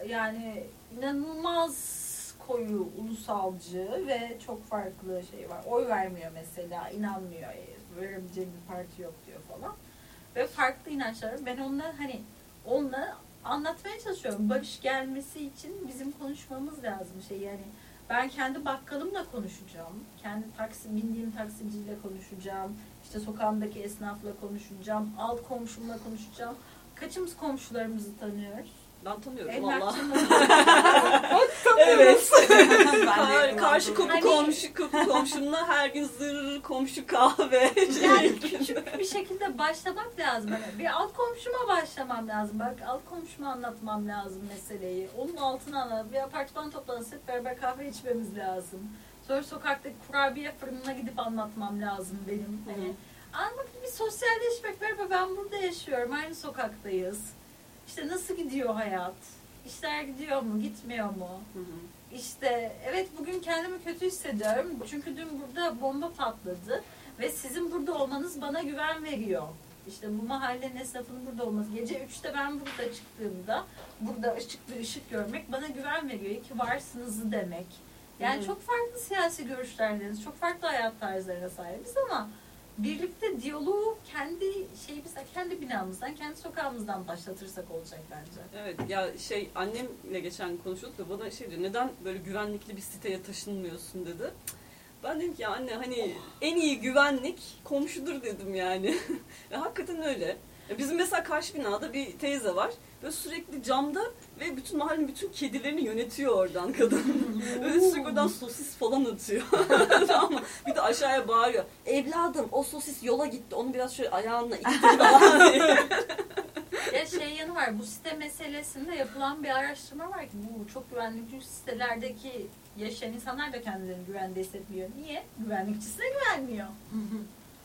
Yani inanılmaz koyu ulusalcı ve çok farklı şey var. Oy vermiyor mesela inanmıyor verebileceğim bir parti yok diyor falan. Ve farklı inançlar. Ben onunla hani onunla anlatmaya çalışıyorum. Barış gelmesi için bizim konuşmamız lazım şey yani. Ben kendi bakkalımla konuşacağım. Kendi taksi bindiğim taksiciyle konuşacağım. İşte sokağımdaki esnafla konuşacağım. Alt komşumla konuşacağım. Kaçımız komşularımızı tanıyoruz? Ben tanıyorum valla. *laughs* evet. *laughs* De Karşı kapı Hani- komşu kapı komşumla her gün zırr komşu kahve. *laughs* Yani küçük bir şekilde başlamak lazım. Hani bir alt komşuma başlamam lazım. Bak alt komşuma anlatmam lazım meseleyi. Onun altına anlatıp bir apartman toplanıp hep beraber kahve içmemiz lazım. Sonra sokaktaki kurabiye fırınına gidip anlatmam lazım benim. Hani anlamak bir sosyalleşmek var ben burada yaşıyorum. Aynı sokaktayız. İşte nasıl gidiyor hayat? İşler gidiyor mu, gitmiyor mu? İşte evet bugün kendimi kötü hissediyorum. Çünkü dün burada bomba patladı. Ve sizin burada olmanız bana güven veriyor. İşte bu mahallenin esnafının burada olması. Gece 3'te ben burada çıktığımda burada ışık bir ışık görmek bana güven veriyor. İyi ki varsınız demek. Yani Hı. çok farklı siyasi görüşlerdeniz, çok farklı hayat tarzlarına sahibiz ama birlikte diyaloğu kendi şeyimizden, kendi binamızdan, kendi sokağımızdan başlatırsak olacak bence. Evet ya şey annemle geçen konuşuyorduk da bana şey diyor neden böyle güvenlikli bir siteye taşınmıyorsun dedi. Ben dedim ki anne hani en iyi güvenlik komşudur dedim yani. *laughs* Ve hakikaten öyle. Bizim mesela karşı binada bir teyze var. Böyle sürekli camda ve bütün mahallenin bütün kedilerini yönetiyor oradan kadın. *laughs* Böyle sürekli oradan sosis falan atıyor. *laughs* tamam? Bir de aşağıya bağırıyor. Evladım o sosis yola gitti. Onu biraz şöyle ayağınla ittir falan diye. Ya şey yanı var, bu site meselesinde yapılan bir araştırma var ki bu çok güvenlikli sitelerdeki yaşayan insanlar da kendilerini güvende hissetmiyor. Niye? Güvenlikçisine güvenmiyor.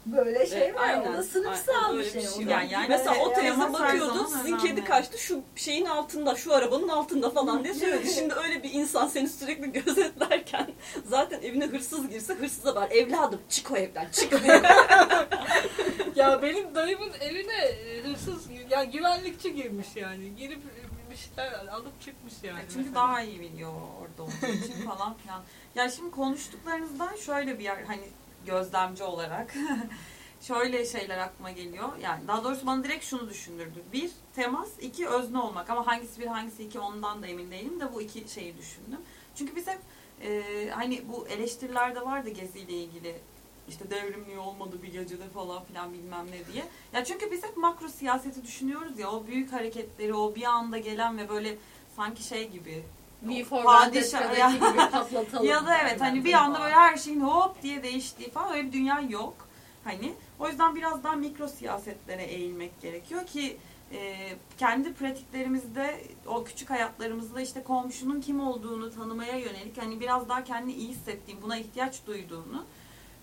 Böyle şey var. aynen. o da sınıfsal Aynen, bir şey. bir şey var. Yani Mesela o teyze bakıyordu sizin kedi kaçtı şu şeyin altında şu arabanın altında falan diye söylüyordu. Şimdi öyle bir insan seni sürekli *laughs* gözetlerken zaten evine hırsız girse hırsıza var evladım çık o evden çık *laughs* *laughs* ya benim dayımın evine e, hırsız, ya güvenlikçi girmiş yani. Girip e, bir şeyler alıp çıkmış yani. Çünkü mesela. daha iyi biliyor orada olduğu için falan filan. Ya şimdi konuştuklarınızdan şöyle bir yer hani gözlemci olarak *laughs* şöyle şeyler aklıma geliyor. Yani daha doğrusu bana direkt şunu düşündürdü. Bir, temas. iki özne olmak. Ama hangisi bir hangisi iki ondan da emin değilim de bu iki şeyi düşündüm. Çünkü biz hep e, hani bu eleştirilerde vardı geziyle ilgili işte devrimliği olmadı bir gecede falan filan bilmem ne diye. Ya çünkü biz hep makro siyaseti düşünüyoruz ya o büyük hareketleri o bir anda gelen ve böyle sanki şey gibi Bir for Padişah- Vendetta'daki gibi patlatalım. *laughs* ya da evet hani bir anda böyle her şeyin hop diye değiştiği falan öyle bir dünya yok. Hani o yüzden biraz daha mikro siyasetlere eğilmek gerekiyor ki e, kendi pratiklerimizde o küçük hayatlarımızda işte komşunun kim olduğunu tanımaya yönelik hani biraz daha kendini iyi hissettiğin buna ihtiyaç duyduğunu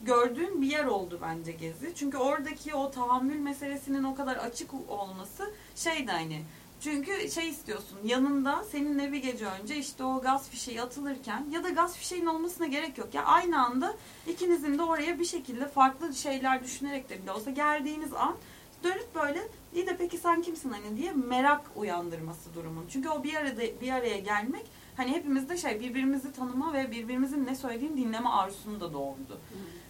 gördüğüm bir yer oldu bence Gezi. Çünkü oradaki o tahammül meselesinin o kadar açık olması şey de hani çünkü şey istiyorsun yanında seninle bir gece önce işte o gaz fişeği atılırken ya da gaz fişeğin olmasına gerek yok. Ya aynı anda ikinizin de oraya bir şekilde farklı şeyler düşünerek de bile olsa geldiğiniz an dönüp böyle iyi de peki sen kimsin hani diye merak uyandırması durumun. Çünkü o bir arada bir araya gelmek hani hepimizde şey birbirimizi tanıma ve birbirimizin ne söylediğini dinleme arzusunu da doğurdu.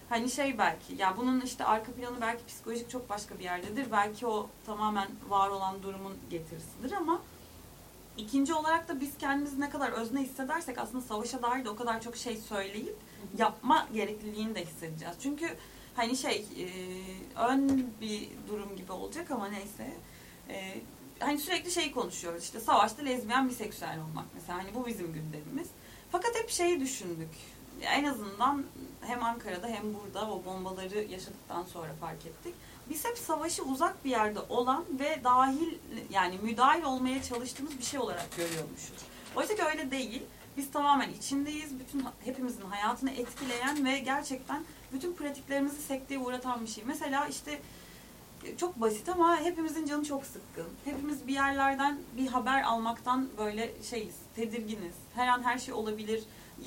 Hani şey belki ya bunun işte arka planı belki psikolojik çok başka bir yerdedir. Belki o tamamen var olan durumun getirisidir ama ikinci olarak da biz kendimizi ne kadar özne hissedersek aslında savaşa dair de o kadar çok şey söyleyip yapma gerekliliğini de hissedeceğiz. Çünkü hani şey e, ön bir durum gibi olacak ama neyse e, hani sürekli şey konuşuyoruz işte savaşta lezbiyen biseksüel olmak mesela hani bu bizim gündemimiz. Fakat hep şeyi düşündük. En azından hem Ankara'da hem burada o bombaları yaşadıktan sonra fark ettik. Biz hep savaşı uzak bir yerde olan ve dahil yani müdahil olmaya çalıştığımız bir şey olarak görüyormuşuz. Oysa ki öyle değil. Biz tamamen içindeyiz. Bütün hepimizin hayatını etkileyen ve gerçekten bütün pratiklerimizi sekteye uğratan bir şey. Mesela işte çok basit ama hepimizin canı çok sıkkın. Hepimiz bir yerlerden bir haber almaktan böyle şeyiz, tedirginiz. Her an her şey olabilir.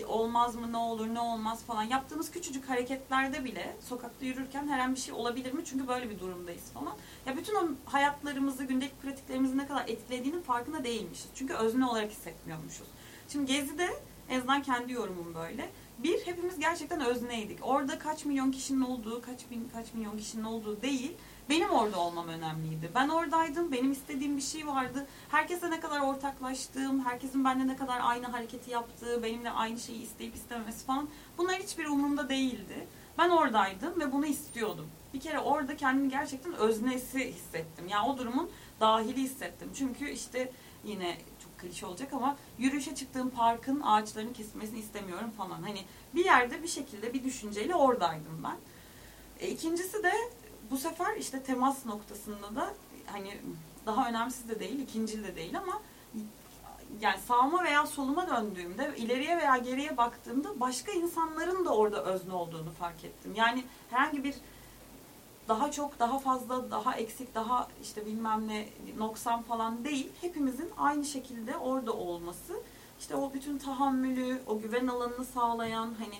Olmaz mı, ne olur, ne olmaz falan. Yaptığımız küçücük hareketlerde bile sokakta yürürken her an bir şey olabilir mi? Çünkü böyle bir durumdayız falan. Ya bütün o hayatlarımızı, gündeki pratiklerimizi ne kadar etkilediğinin farkında değilmişiz. Çünkü özne olarak hissetmiyormuşuz. Şimdi Gezi'de en azından kendi yorumum böyle. Bir, hepimiz gerçekten özneydik. Orada kaç milyon kişinin olduğu, kaç bin, kaç milyon kişinin olduğu değil. Benim orada olmam önemliydi. Ben oradaydım, benim istediğim bir şey vardı. Herkese ne kadar ortaklaştığım, herkesin benimle ne kadar aynı hareketi yaptığı, benimle aynı şeyi isteyip istememesi falan. Bunlar hiçbir umurumda değildi. Ben oradaydım ve bunu istiyordum. Bir kere orada kendimi gerçekten öznesi hissettim. Yani o durumun dahili hissettim. Çünkü işte yine çok klişe olacak ama yürüyüşe çıktığım parkın ağaçlarının kesilmesini istemiyorum falan. Hani bir yerde bir şekilde bir düşünceyle oradaydım ben. E, ikincisi de bu sefer işte temas noktasında da hani daha önemsiz de değil, ikincil de değil ama yani sağıma veya soluma döndüğümde, ileriye veya geriye baktığımda başka insanların da orada özne olduğunu fark ettim. Yani herhangi bir daha çok, daha fazla, daha eksik, daha işte bilmem ne noksan falan değil. Hepimizin aynı şekilde orada olması. işte o bütün tahammülü, o güven alanını sağlayan hani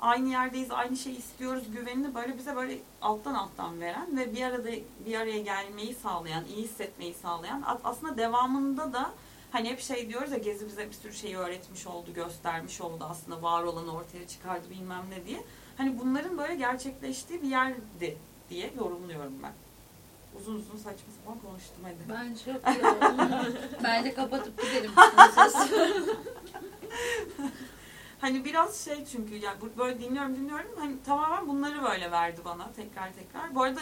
aynı yerdeyiz, aynı şeyi istiyoruz güvenini böyle bize böyle alttan alttan veren ve bir arada bir araya gelmeyi sağlayan, iyi hissetmeyi sağlayan aslında devamında da hani hep şey diyoruz ya Gezi bize bir sürü şeyi öğretmiş oldu, göstermiş oldu aslında var olanı ortaya çıkardı bilmem ne diye. Hani bunların böyle gerçekleştiği bir yerdi diye yorumluyorum ben. Uzun uzun saçma sapan konuştum hadi. Bence *laughs* yok Bence kapatıp gidelim. *laughs* Hani biraz şey çünkü yani böyle dinliyorum dinliyorum hani tamamen bunları böyle verdi bana tekrar tekrar. Bu arada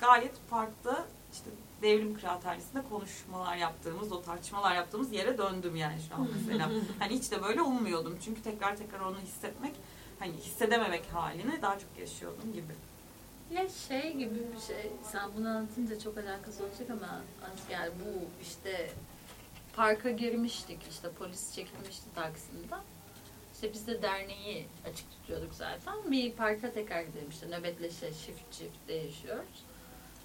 gayet parkta işte Devrim Kıraathanesi'nde konuşmalar yaptığımız, o tartışmalar yaptığımız yere döndüm yani şu an mesela. *laughs* hani hiç de böyle ummuyordum. Çünkü tekrar tekrar onu hissetmek, hani hissedememek halini daha çok yaşıyordum gibi. Ya şey gibi bir şey, sen bunu anlatınca çok alakası olacak ama yani bu işte parka girmiştik, işte polis çekilmişti Taksim'de. İşte biz de derneği açık tutuyorduk zaten. Bir parka tekrar gidelim işte nöbetleşe çift çift değişiyoruz.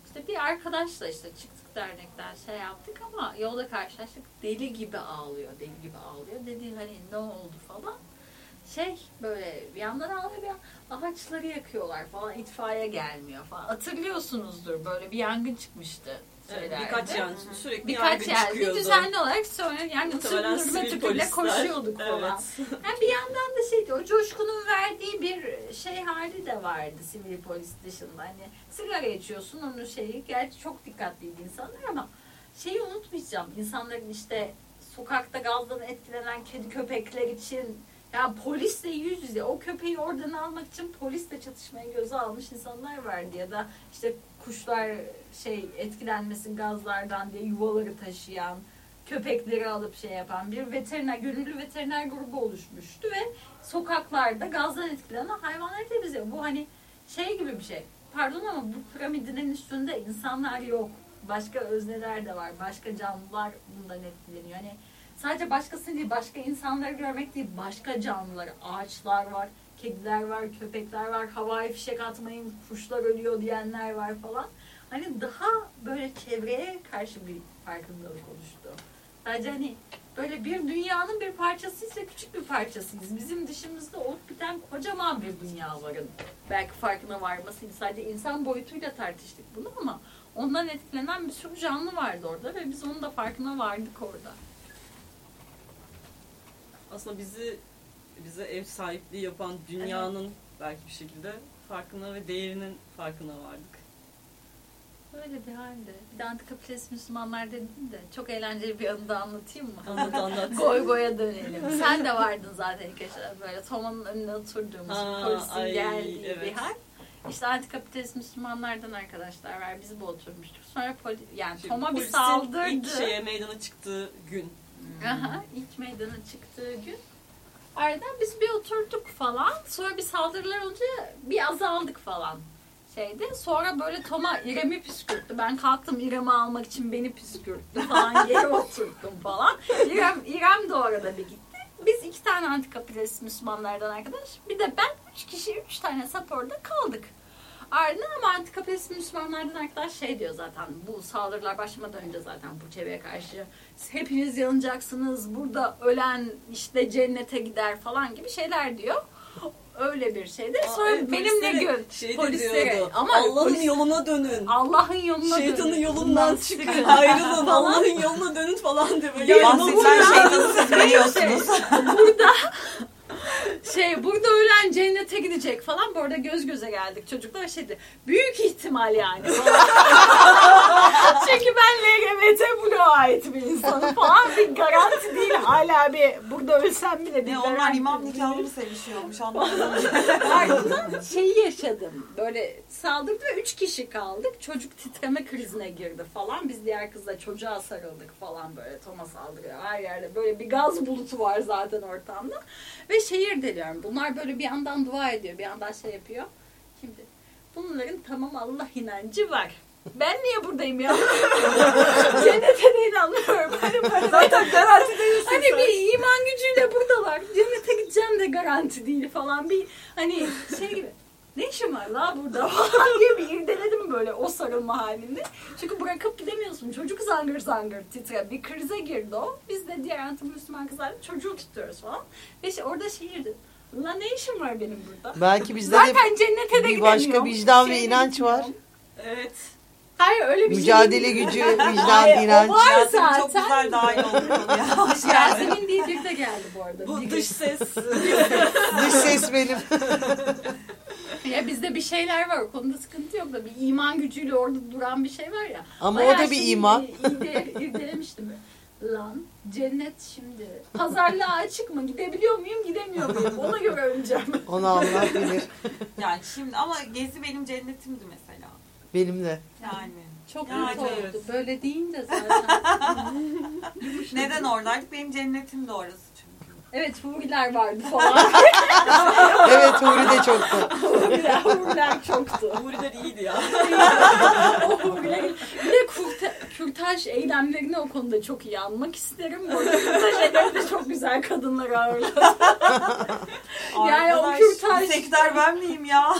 İşte bir arkadaşla işte çıktık dernekten şey yaptık ama yolda karşılaştık deli gibi ağlıyor, deli gibi ağlıyor. Dedi hani ne oldu falan. Şey böyle bir yandan ağlıyor bir ağaçları yakıyorlar falan itfaiye gelmiyor falan. Hatırlıyorsunuzdur böyle bir yangın çıkmıştı. Şeylerde. birkaç yani sürekli Birkaç yerde düzenli olarak sonra yani sivil tüpüyle koşuyorduk falan. Evet. Yani bir yandan da şeydi o coşkunun verdiği bir şey hali de vardı sivil polis dışında. Hani sigara içiyorsun onun şeyi gerçi çok dikkatliydi insanlar ama şeyi unutmayacağım. İnsanların işte sokakta gazdan etkilenen kedi köpekler için ya polisle yüz yüze o köpeği oradan almak için polisle çatışmaya göze almış insanlar vardı ya da işte kuşlar şey etkilenmesin gazlardan diye yuvaları taşıyan köpekleri alıp şey yapan bir veteriner, gönüllü veteriner grubu oluşmuştu ve sokaklarda gazdan etkilenen hayvanları temizliyor. Bu hani şey gibi bir şey. Pardon ama bu piramidin üstünde insanlar yok. Başka özneler de var. Başka canlılar bundan etkileniyor. Hani sadece başkasını değil, başka insanları görmek değil, başka canlılar, ağaçlar var, kediler var, köpekler var, havai fişek atmayın, kuşlar ölüyor diyenler var falan. Hani daha böyle çevreye karşı bir farkındalık oluştu. Sadece hani böyle bir dünyanın bir parçasıyız ve küçük bir parçasıyız. Bizim dışımızda olup biten kocaman bir dünya varın. Belki farkına varması sadece insan boyutuyla tartıştık bunu ama ondan etkilenen bir sürü canlı vardı orada ve biz onun da farkına vardık orada. Aslında bizi bize ev sahipliği yapan dünyanın belki bir şekilde farkına ve değerinin farkına vardık. Öyle bir halde. Bir de antikapitalist Müslümanlar dedin de çok eğlenceli bir anı da anlatayım mı? Anlat, anlat. *laughs* Goy goya dönelim. Sen de vardın zaten ilk yaşta böyle Toma'nın önüne oturduğumuz Aa, polisin ay, geldiği bir evet. hal. İşte antikapitalist Müslümanlardan arkadaşlar var. Biz bu oturmuştuk. Sonra poli, yani Tom'a bir saldırdı. ilk şeye meydana çıktığı gün. Aha, ilk meydana çıktığı gün. Ardından biz bir oturduk falan. Sonra bir saldırılar olunca bir azaldık falan. Şeyde. Sonra böyle Tom'a İrem'i püskürttü. Ben kalktım İrem'i almak için beni püskürttü falan. *laughs* Yere oturttum falan. İrem, İrem de orada bir gitti. Biz iki tane antikapitalist Müslümanlardan arkadaş. Bir de ben üç kişi üç tane sap orada kaldık. Ardından ama antikapitalist Müslümanlardan arkadaş şey diyor zaten bu saldırılar başlamadan önce zaten bu çevreye karşı hepiniz yanacaksınız burada ölen işte cennete gider falan gibi şeyler diyor. Öyle bir şeyde. Aa, Sonra evet, benimle gün şey diyordu, ama Allah'ın polis- yoluna dönün. Allah'ın yoluna Şeytanın dönün. yolundan Bundan çıkın, ayrılın. Allah'ın yoluna dönün falan böyle. Ya vuruyor. şeytanı siz biliyorsunuz. burada şey burada ölen cennete gidecek falan. Bu arada göz göze geldik. Çocuklar şeydi. Büyük ihtimal yani. *laughs* Çünkü ben LGBT bloğa ait bir insanım falan. Bir garanti değil. Hala bir burada ölsem bile bir Ne onlar imam nikahlı mı sevişiyormuş anlamadım. *laughs* Ardından şeyi yaşadım. Böyle saldırdı ve üç kişi kaldık. Çocuk titreme krizine girdi falan. Biz diğer kızla çocuğa sarıldık falan böyle. Toma saldırıyor her yerde. Böyle bir gaz bulutu var zaten ortamda. Ve şehir deliyorum. Bunlar böyle bir yandan dua ediyor. Bir yandan şey yapıyor. Şimdi bunların tamam Allah inancı var. Ben niye buradayım ya? *laughs* Cennete de inanmıyorum. Hani böyle- Zaten garanti değilsin Hani sen. bir iman gücüyle buradalar. Cennete gideceğim de garanti değil falan. Bir hani şey gibi. Ne işim var la burada falan diye bir irdeledim böyle o sarılma halinde. Çünkü bırakıp gidemiyorsun. Çocuk zangır zangır titre. Bir krize girdi o. Biz de diğer anti-Müslüman kızlarla çocuğu tutuyoruz falan. Ve işte orada şehirdi. Ulan ne işim var benim burada? Belki bizde Zaten de cennete de bir başka vicdan ve Şey inanç var. Evet. Hayır öyle bir Mücadele şey gücü, vicdan, inanç. O var Yasemin zaten. çok güzel dahil oldu konuya. Hoş geldin. Yasemin diye biri de geldi bu arada. Bu Bir dış ses. Dış ses benim. *laughs* Ya bizde bir şeyler var o konuda sıkıntı yok da bir iman gücüyle orada duran bir şey var ya. Ama o da bir iman. *laughs* ide- irdelemiştim. Lan cennet şimdi. Pazarlığa açık mı? Gidebiliyor muyum? Gidemiyor muyum? Ona göre öleceğim. *laughs* Onu Allah bilir. *laughs* Yani şimdi ama Gezi benim cennetimdi mesela. Benim de. Yani. Çok Yani mutlu oldu. Böyle deyince zaten. Neden oradaydık? Benim cennetim de orası. Evet huriler vardı falan. *laughs* Evet Huri de çoktu. huriler, huriler çoktu. Huriler iyiydi ya. o *laughs* huriler. Bir de kurta, kürtaj eylemlerini o konuda çok iyi anmak isterim. Bu kürtaj eylemlerinde çok güzel kadınlar ağırladı. *laughs* Yani o kürtaj- bir sektör ben miyim ya?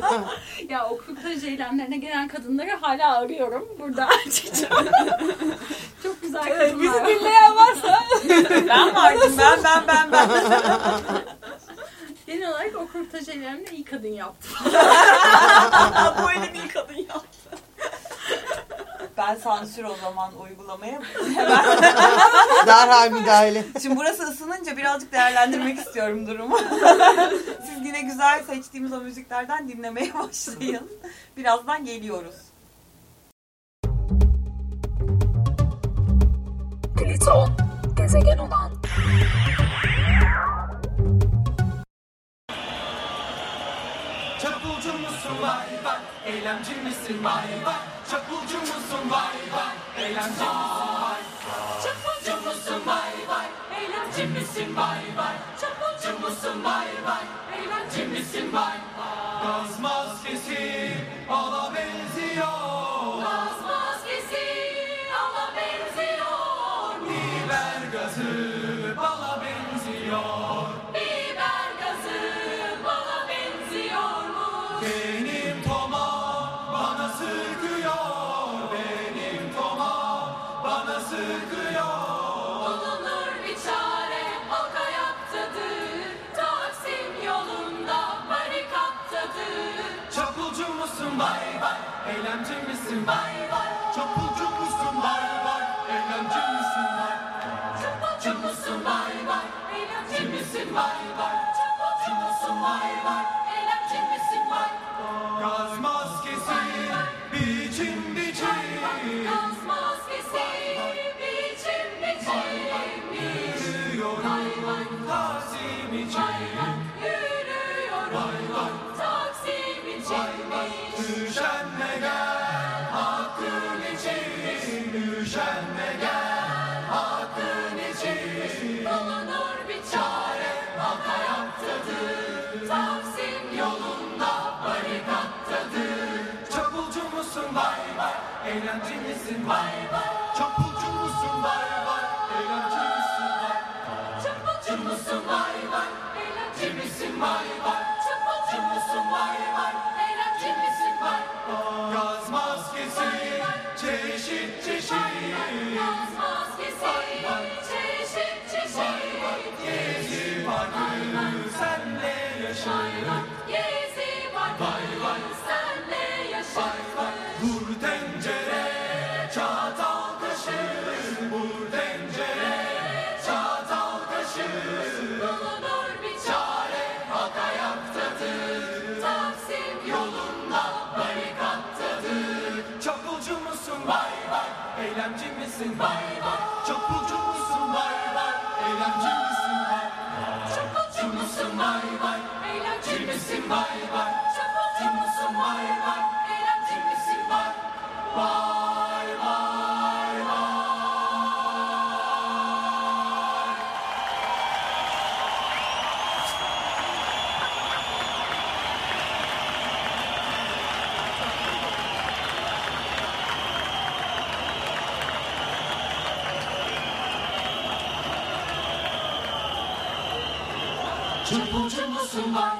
*laughs* Ya o kürtaj eylemlerine gelen kadınları hala arıyorum. Burada açıkça. *laughs* Çok güzel Evet, kadınlar. bizi dinleyen varsa. ben vardım ben ben ben ben. Genel olarak o kürtaj eylemini iyi kadın yaptı. Bu elim iyi kadın yaptı. Ben sansür o zaman uygulamaya hemen. *laughs* *laughs* Derhal müdahale. Şimdi burası ısınınca birazcık değerlendirmek istiyorum durumu. *laughs* Siz yine güzel seçtiğimiz o müziklerden dinlemeye başlayın. Birazdan geliyoruz. Pliton, gezegen olan musun? Vay vay. Eylemci misin? Vay vay. Çapulcu musun? Vay vay. Eylemci misin? Vay Çapulcu musun? Vay vay. Eylemci misin? Vay vay. Çapulcu musun? Vay vay. Eylemci misin? Vay Gaz maskesi ala benziyor musun vay vay? Eylemci misin vay? Gaz maskesi Eğlence misin bay bay? Çapulcu musun bay bay? Eğlence misin bay bay? Çapulcu musun bay bay? Eğlence misin bay bay? Eylemci misin? Vay vay. Çapulcu musun? Vay vay. Eylemci misin? Vay vay. Çapulcu musun? Vay vay. Eylemci misin? Vay vay. Çapulcu musun? Vay vay. Eylemci misin? Vay vay. somebody.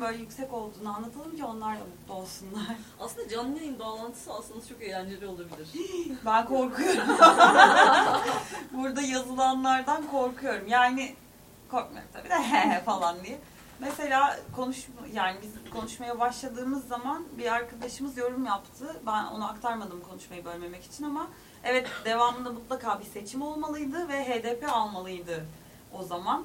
Böyle yüksek olduğunu anlatalım ki onlar da mutlu olsunlar. *laughs* Aslında canlı yayın bağlantısı aslında çok eğlenceli olabilir. *gasps* Ben korkuyorum. *laughs* Burada yazılanlardan korkuyorum. Yani korkmuyorum tabii de falan diye. Mesela konuşma yani biz konuşmaya başladığımız zaman bir arkadaşımız yorum yaptı. Ben onu aktarmadım konuşmayı bölmemek için ama evet devamında mutlaka bir seçim olmalıydı ve HDP almalıydı o zaman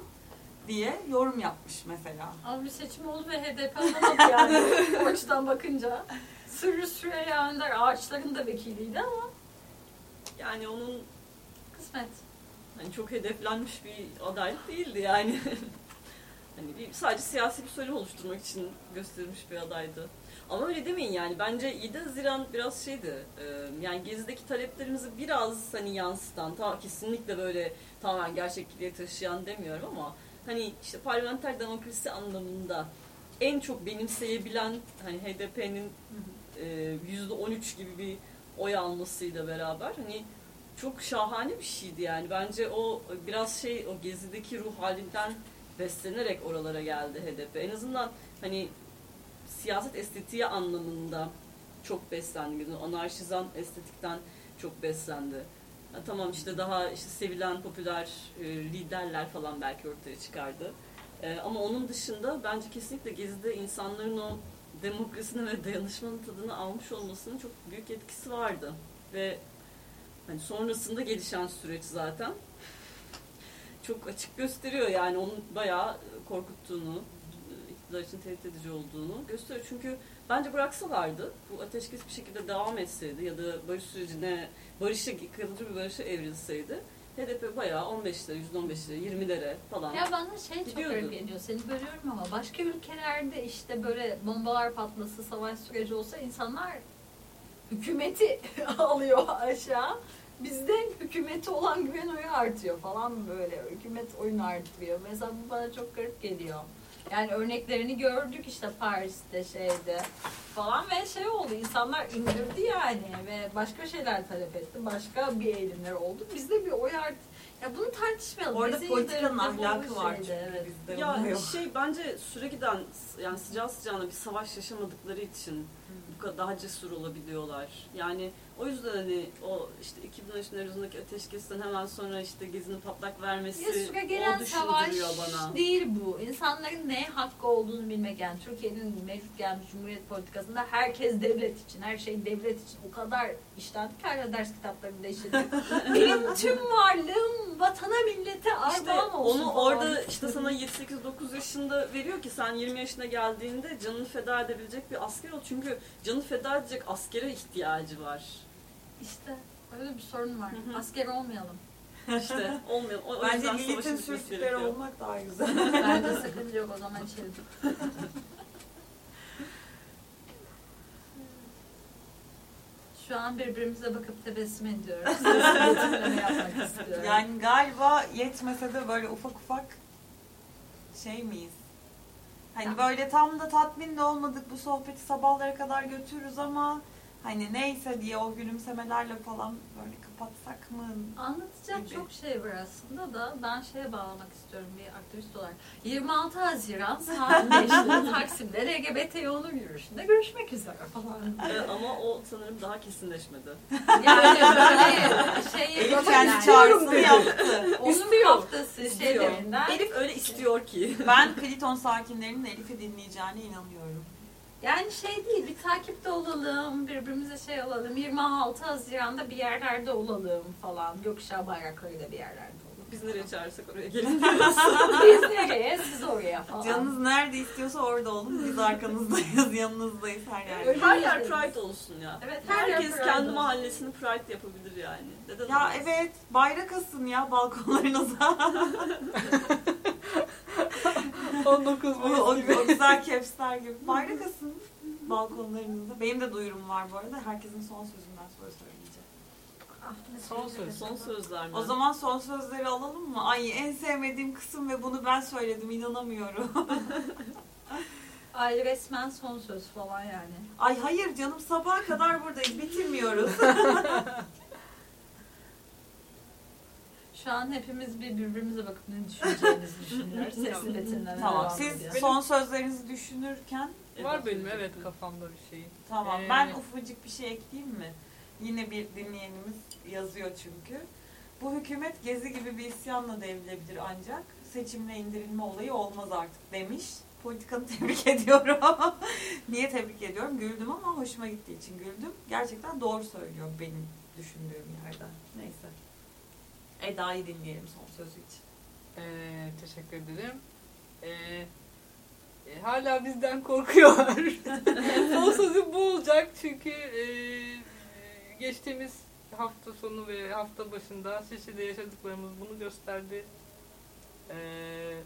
diye yorum yapmış mesela. Az bir seçim oldu ve HDP alamadı yani *laughs* o açıdan bakınca. Sırrı Süreyya Önder ağaçların da vekiliydi ama Yani onun kısmet. hani çok hedeflenmiş bir adaylık değildi yani. *laughs* hani bir, sadece siyasi bir söylem oluşturmak için gösterilmiş bir adaydı. Ama öyle demeyin yani. Bence 7 Haziran biraz şeydi. e, yani Gezi'deki taleplerimizi biraz hani yansıtan, ta kesinlikle böyle tamamen gerçekliğe taşıyan demiyorum ama hani işte parlamenter demokrasi anlamında en çok benimseyebilen hani HDP'nin e, %13 gibi bir oy almasıyla beraber hani çok şahane bir şeydi yani. Bence o biraz şey o gezideki ruh halinden beslenerek oralara geldi HDP. En azından hani siyaset estetiği anlamında çok beslendi. Anarşizan estetikten çok beslendi. Ha, tamam işte daha işte sevilen popüler e, liderler falan belki ortaya çıkardı. E, ama onun dışında bence kesinlikle Gezi'de insanların o demokrasinin ve dayanışmanın tadını almış olmasının çok büyük etkisi vardı. Ve hani sonrasında gelişen süreç zaten çok açık gösteriyor yani onun bayağı korkuttuğunu, iktidar için tehdit edici olduğunu gösteriyor. Çünkü bence bıraksalardı, bu ateşkes bir şekilde devam etseydi ya da barış sürecine, barışa, kalıcı bir barışa evrilseydi HDP bayağı 15'lere, %15'lere, 20'lere falan Ya bana şey çok gidiyordu. garip geliyor. Seni bölüyorum ama başka ülkelerde işte böyle bombalar patlası, savaş süreci olsa insanlar hükümeti *laughs* alıyor aşağı. Bizde hükümeti olan güven oyu artıyor falan böyle. Hükümet oyunu artıyor. Mesela bu bana çok garip geliyor. Yani örneklerini gördük işte Paris'te şeyde falan ve şey oldu insanlar indirdi yani ve başka şeyler talep etti. Başka bir eğilimler oldu. Bizde bir oy art ya bunu tartışmayalım. Orada Bizi politikanın ahlakı var çünkü evet. bizde. Ya Yok. şey bence süre giden yani sıcağı sıcağına bir savaş yaşamadıkları için bu kadar daha cesur olabiliyorlar. Yani O yüzden hani o işte 2013 Nevruz'undaki ateşkesten hemen sonra işte Gezi'nin patlak vermesi Ya süre gelen o savaş bana. değil bu. İnsanların ne hakkı olduğunu bilmek yani Türkiye'nin mevcut gelmiş Cumhuriyet politikasında herkes devlet için, her şey devlet için o kadar işlendik ki hala ders kitaplarında işledik. *laughs* Benim tüm varlığım vatana millete İşte armağan olsun onu falan. orada işte sana 7-8-9 yaşında veriyor ki sen 20 yaşına geldiğinde canını feda edebilecek bir asker ol. Çünkü canını feda edecek askere ihtiyacı var. İşte öyle bir sorun var. Asker olmayalım. *laughs* İşte olmuyor. O, o Bence yüzden milletin savaşın bitmesi sürtükleri gerekiyor. olmak daha güzel. *laughs* Bence sakınca yok o zaman içelim. *laughs* Şu an birbirimize bakıp tebessüm ediyoruz. Betimleme yapmak istiyorum. Yani galiba yetmese de böyle ufak ufak şey miyiz? Hani böyle tam da tatmin de olmadık bu sohbeti sabahlara kadar götürürüz ama hani neyse diye o gülümsemelerle falan böyle kapatsak mı? Anlatacak gibi. çok şey var aslında da ben şeye bağlamak istiyorum bir aktivist olarak. 26 Haziran saat *laughs* 5'te Taksim'de LGBT yolu yürüyüşünde görüşmek üzere falan. Ee, ama o sanırım daha kesinleşmedi. Yani böyle *laughs* şey Elif kendi çağrısını yaptı. Onun haftası İstiyor. şeylerinden. Elif öyle istiyor ki. Ben Pliton sakinlerinin Elif'i dinleyeceğine inanıyorum. Yani şey değil, bir takipte olalım, birbirimize şey olalım. 26 Haziran'da bir yerlerde olalım falan. Gökkuşağı bayraklarıyla bir yerlerde. Biz nereye çağırırsak oraya gelin *laughs* Biz nereye, siz oraya falan. Canınız nerede istiyorsa orada olun. Biz *laughs* arkanızdayız, yanınızdayız her yerde. Her yer Pride olsun ya. Evet, her yer Herkes Pride kendi olsun. mahallesini Pride yapabilir yani. Neden Ya olmasın? evet, bayrak asın ya balkonlarınıza. *laughs* 19 o, o, o güzel kepsler gibi. Bayrak asın balkonlarınızda. Benim de duyurum var bu arada. Herkesin son sözünden sonra söyleyeceğim. Son söz. Son sözler mi? O zaman son sözleri alalım mı? Ay en sevmediğim kısım ve bunu ben söyledim inanamıyorum. *laughs* Ay resmen son söz falan yani. Ay hayır canım sabaha kadar buradayız bitirmiyoruz. *laughs* Şu an hepimiz bir birbirimize bakıp ne düşüneceğimizi *laughs* düşünüyoruz. Sesli betimleme tamam devam siz ediyor. son sözlerinizi düşünürken Var benim evet kafamda bir şey. Tamam. Ee, Ben ufacık bir şey ekleyeyim mi? Yine bir dinleyenimiz yazıyor çünkü. Bu hükümet gezi gibi bir isyanla devrilebilir ancak seçimle indirilme olayı olmaz artık demiş. Politikanı *laughs* tebrik ediyorum. *laughs* Niye tebrik ediyorum? Güldüm ama hoşuma gittiği için güldüm. Gerçekten doğru söylüyor benim düşündüğüm yerden. Neyse. Eda'yı dinleyelim son sözü için. Ee, teşekkür ederim. Ee, e, hala bizden korkuyorlar. *laughs* Son sözü bu olacak çünkü e, geçtiğimiz hafta sonu ve hafta başında Şişli'de yaşadıklarımız bunu gösterdi. Ee,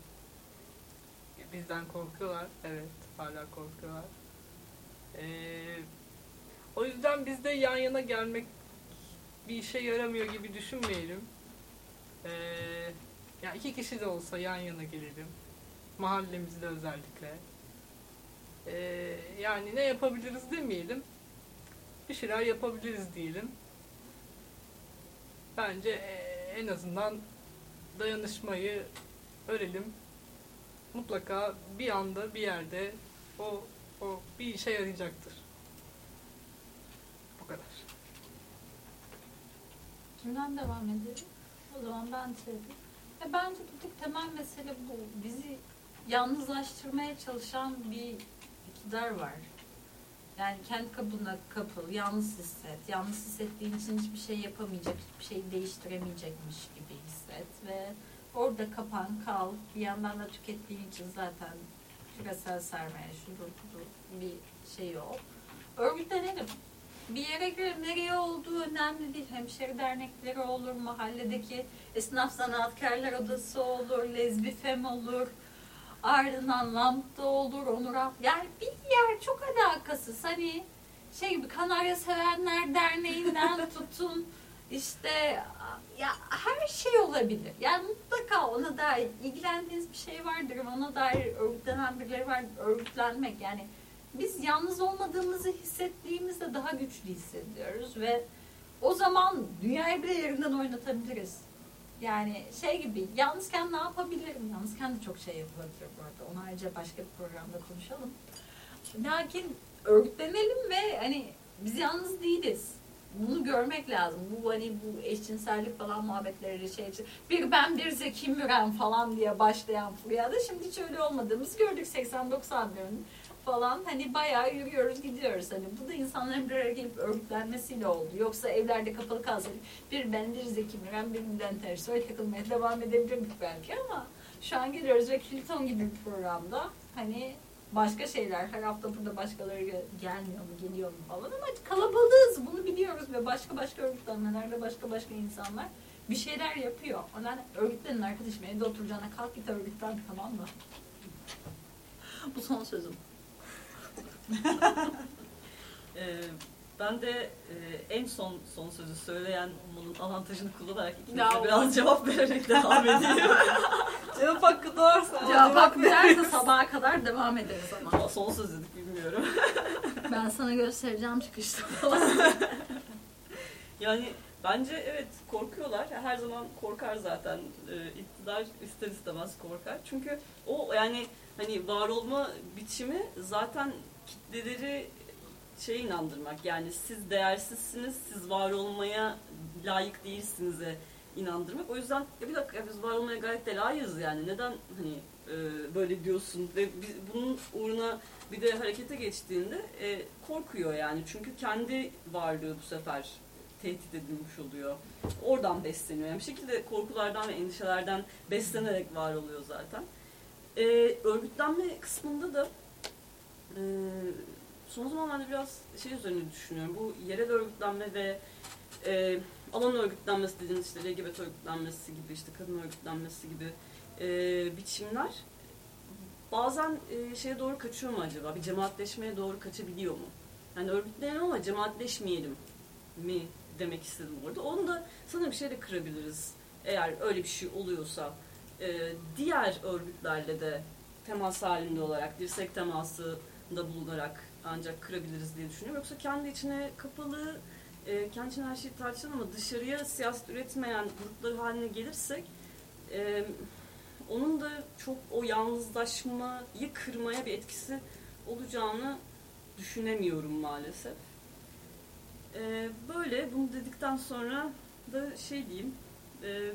bizden korkuyorlar. Evet, hala korkuyorlar. Ee, o yüzden biz de yan yana gelmek bir işe yaramıyor gibi düşünmeyelim. Ee, ya iki kişi de olsa yan yana gelelim. Mahallemizde özellikle. Ee, yani ne yapabiliriz demeyelim. Bir şeyler yapabiliriz diyelim. Bence e, en azından dayanışmayı öğrenelim. Mutlaka bir anda bir yerde o o bir işe yarayacaktır. Bu kadar. Kimden devam edelim? O zaman ben yapayım. Ya bence buradaki temel mesele bu. Bizi yalnızlaştırmaya çalışan bir iktidar var. Yani kendi kabuğuna kapıl, yalnız hisset. Yalnız hissettiğin için hiçbir şey yapamayacak, hiçbir şey değiştiremeyecekmiş gibi hisset. Ve orada kapan, kal. Bir yandan da tükettiğin için zaten küresel sermaye, şudur bir şey yok. Örgütlenelim. Bir yere göre nereye olduğu önemli değil. Hemşeri dernekleri olur, mahalledeki esnaf sanatkarlar odası olur, lezbifem olur, ardından Lambda olur, Onur Af- Yani bir yer çok alakasız. Hani şey gibi Kanarya Sevenler Derneği'nden *laughs* tutun işte ya her şey olabilir. Yani mutlaka ona dair ilgilendiğiniz bir şey vardır. Ona dair örgütlenen birileri var. Örgütlenmek yani biz yalnız olmadığımızı hissettiğimizde daha güçlü hissediyoruz ve o zaman dünyayı bile yerinden oynatabiliriz. Yani şey gibi yalnızken ne yapabilirim? Yalnızken de çok şey yapılabilir bu arada. Onu ayrıca başka bir programda konuşalım. Lakin örgütlenelim ve hani biz yalnız değiliz. bunu görmek lazım. Bu hani bu eşcinsellik falan muhabbetleri şey için. Bir ben bir Zeki Müren falan diye başlayan furyada şimdi hiç öyle olmadığımızı gördük 80-90'ların falan hani bayağı yürüyoruz gidiyoruz hani bu da insanların bir araya gelip örgütlenmesiyle oldu yoksa evlerde kapalı kalsaydık bir ben bir Zeki Müren bir Bülent Ersoy takılmaya devam edebilirdik belki ama şu an geliyoruz ve Hilton gibi bir programda hani başka şeyler her hafta burada başkaları gel- gelmiyor mu geliyor mu falan ama kalabalığız bunu biliyoruz ve başka başka örgütlenmelerde başka başka insanlar bir şeyler yapıyor. O nedenle örgütlenin arkadaşım evde oturacağına kalk git örgütlen tamam mı? Bu son sözüm. *laughs* Ee, ben de e, en son son sözü söyleyen bunun avantajını kullanarak ikinize biraz cevap vererek devam edeyim. *laughs* Cevap hakkı doğarsa. Cevap hakkı verse sabaha kadar devam ederiz ama. Ama son söz dedik bilmiyorum. *laughs* Ben sana göstereceğim çıkışta falan. Yani bence evet korkuyorlar. Her zaman korkar zaten. Ee, iktidar ister istemez korkar. Çünkü o yani hani var olma biçimi zaten kitleleri şey inandırmak. Yani siz değersizsiniz, siz var olmaya layık değilsinize inandırmak. O yüzden ya bir dakika biz var olmaya gayet de layığız yani. Neden hani e, böyle diyorsun ve biz, bunun uğruna bir de harekete geçtiğinde e, korkuyor yani. Çünkü kendi varlığı bu sefer tehdit edilmiş oluyor. Oradan besleniyor. Yani bir şekilde korkulardan ve endişelerden beslenerek var oluyor zaten. E, örgütlenme kısmında da e, son zamanlarda biraz şey üzerine düşünüyorum. Bu yerel örgütlenme ve e, alan örgütlenmesi dediğimiz işte LGBT örgütlenmesi gibi işte kadın örgütlenmesi gibi e, biçimler bazen e, şeye doğru kaçıyor mu acaba? Bir cemaatleşmeye doğru kaçabiliyor mu? Yani örgütlenelim ama cemaatleşmeyelim mi demek istedim orada. Onu da sanırım bir şeyle kırabiliriz. Eğer öyle bir şey oluyorsa e, diğer örgütlerle de temas halinde olarak, dirsek teması da bulunarak ancak kırabiliriz diye düşünüyorum. Yoksa kendi içine kapalı, e, kendi içine her şeyi tartışan ama dışarıya siyaset üretmeyen gruplar haline gelirsek e, onun da çok o yalnızlaşmayı kırmaya bir etkisi olacağını düşünemiyorum maalesef. E, böyle bunu dedikten sonra da şey diyeyim, e,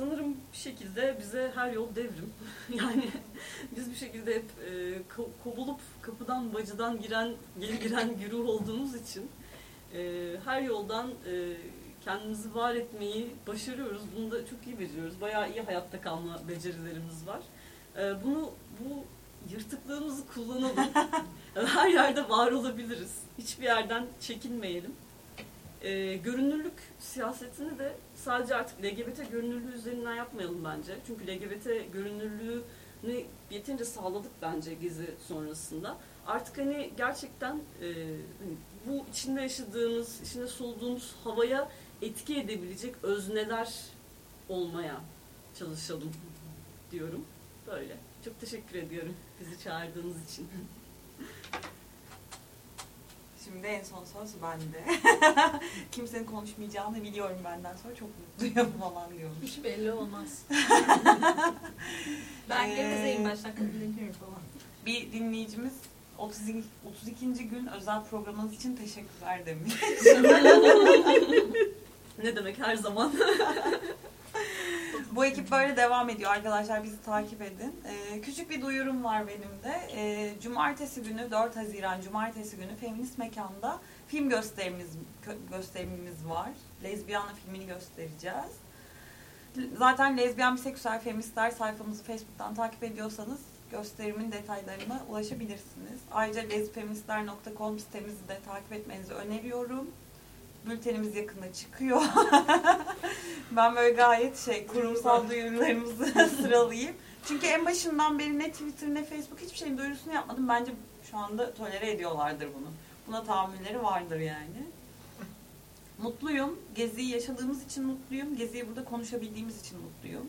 sanırım bir şekilde bize her yol devrim. *laughs* yani biz bir şekilde hep e, ko- kovulup kapıdan bacıdan giren, geri giren *laughs* güruh olduğumuz için e, her yoldan e, kendimizi var etmeyi başarıyoruz. Bunu da çok iyi beceriyoruz. Bayağı iyi hayatta kalma becerilerimiz var. E, bunu bu yırtıklığımızı kullanalım. *laughs* her yerde var olabiliriz. Hiçbir yerden çekinmeyelim. E, görünürlük siyasetini de sadece artık LGBT görünürlüğü üzerinden yapmayalım bence. Çünkü LGBT görünürlüğünü yeterince sağladık bence Gezi sonrasında. Artık hani gerçekten e, hani bu içinde yaşadığımız, içinde soluduğumuz havaya etki edebilecek özneler olmaya çalışalım diyorum. Böyle. Çok teşekkür ediyorum bizi çağırdığınız için. Şimdi en son söz bende. *laughs* Kimsenin konuşmayacağını biliyorum benden sonra çok mutluyum falan diyorum. Hiç belli olmaz. *laughs* ben Ee, gevezeyim baştan dinleniyorum falan. Bir dinleyicimiz 32. 32. gün özel programınız için teşekkürler demiş. *laughs* ne demek her zaman. *laughs* Bu ekip böyle devam ediyor arkadaşlar bizi takip edin. Ee, küçük bir duyurum var benim de. Ee, cumartesi günü 4 Haziran Cumartesi günü Feminist Mekan'da film gösterimimiz kö- gösterimimiz var. Lezbiyanla filmini göstereceğiz. Zaten lezbiyan biseksüel feministler sayfamızı Facebook'tan takip ediyorsanız gösterimin detaylarına ulaşabilirsiniz. Ayrıca lezfeministler.com sitemizi de takip etmenizi öneriyorum. Bültenimiz yakında çıkıyor. *laughs* ben böyle gayet şey kurumsal duyurularımızı *laughs* sıralayayım. Çünkü en başından beri ne Twitter ne Facebook hiçbir şeyin duyurusunu yapmadım. Bence şu anda tolere ediyorlardır bunu. Buna tahammülleri vardır yani. Mutluyum. Geziyi yaşadığımız için mutluyum. Geziyi burada konuşabildiğimiz için mutluyum.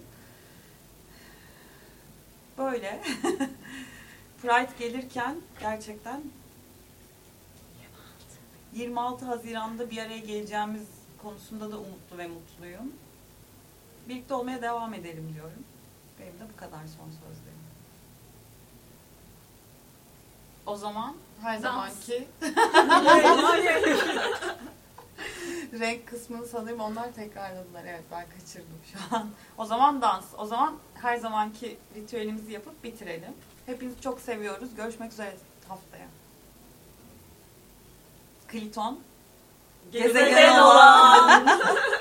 Böyle. *laughs* Pride gelirken gerçekten 26 Haziran'da bir araya geleceğimiz konusunda da umutlu ve mutluyum. Birlikte olmaya devam edelim diyorum. Benim de bu kadar son sözlerim. O zaman her Dans. zamanki *laughs* Renk kısmını sanırım onlar tekrarladılar. Evet ben kaçırdım şu an. O zaman dans. O zaman her zamanki ritüelimizi yapıp bitirelim. Hepinizi çok seviyoruz. Görüşmek üzere haftaya. Kliton. Gezegen olan. *laughs* *laughs*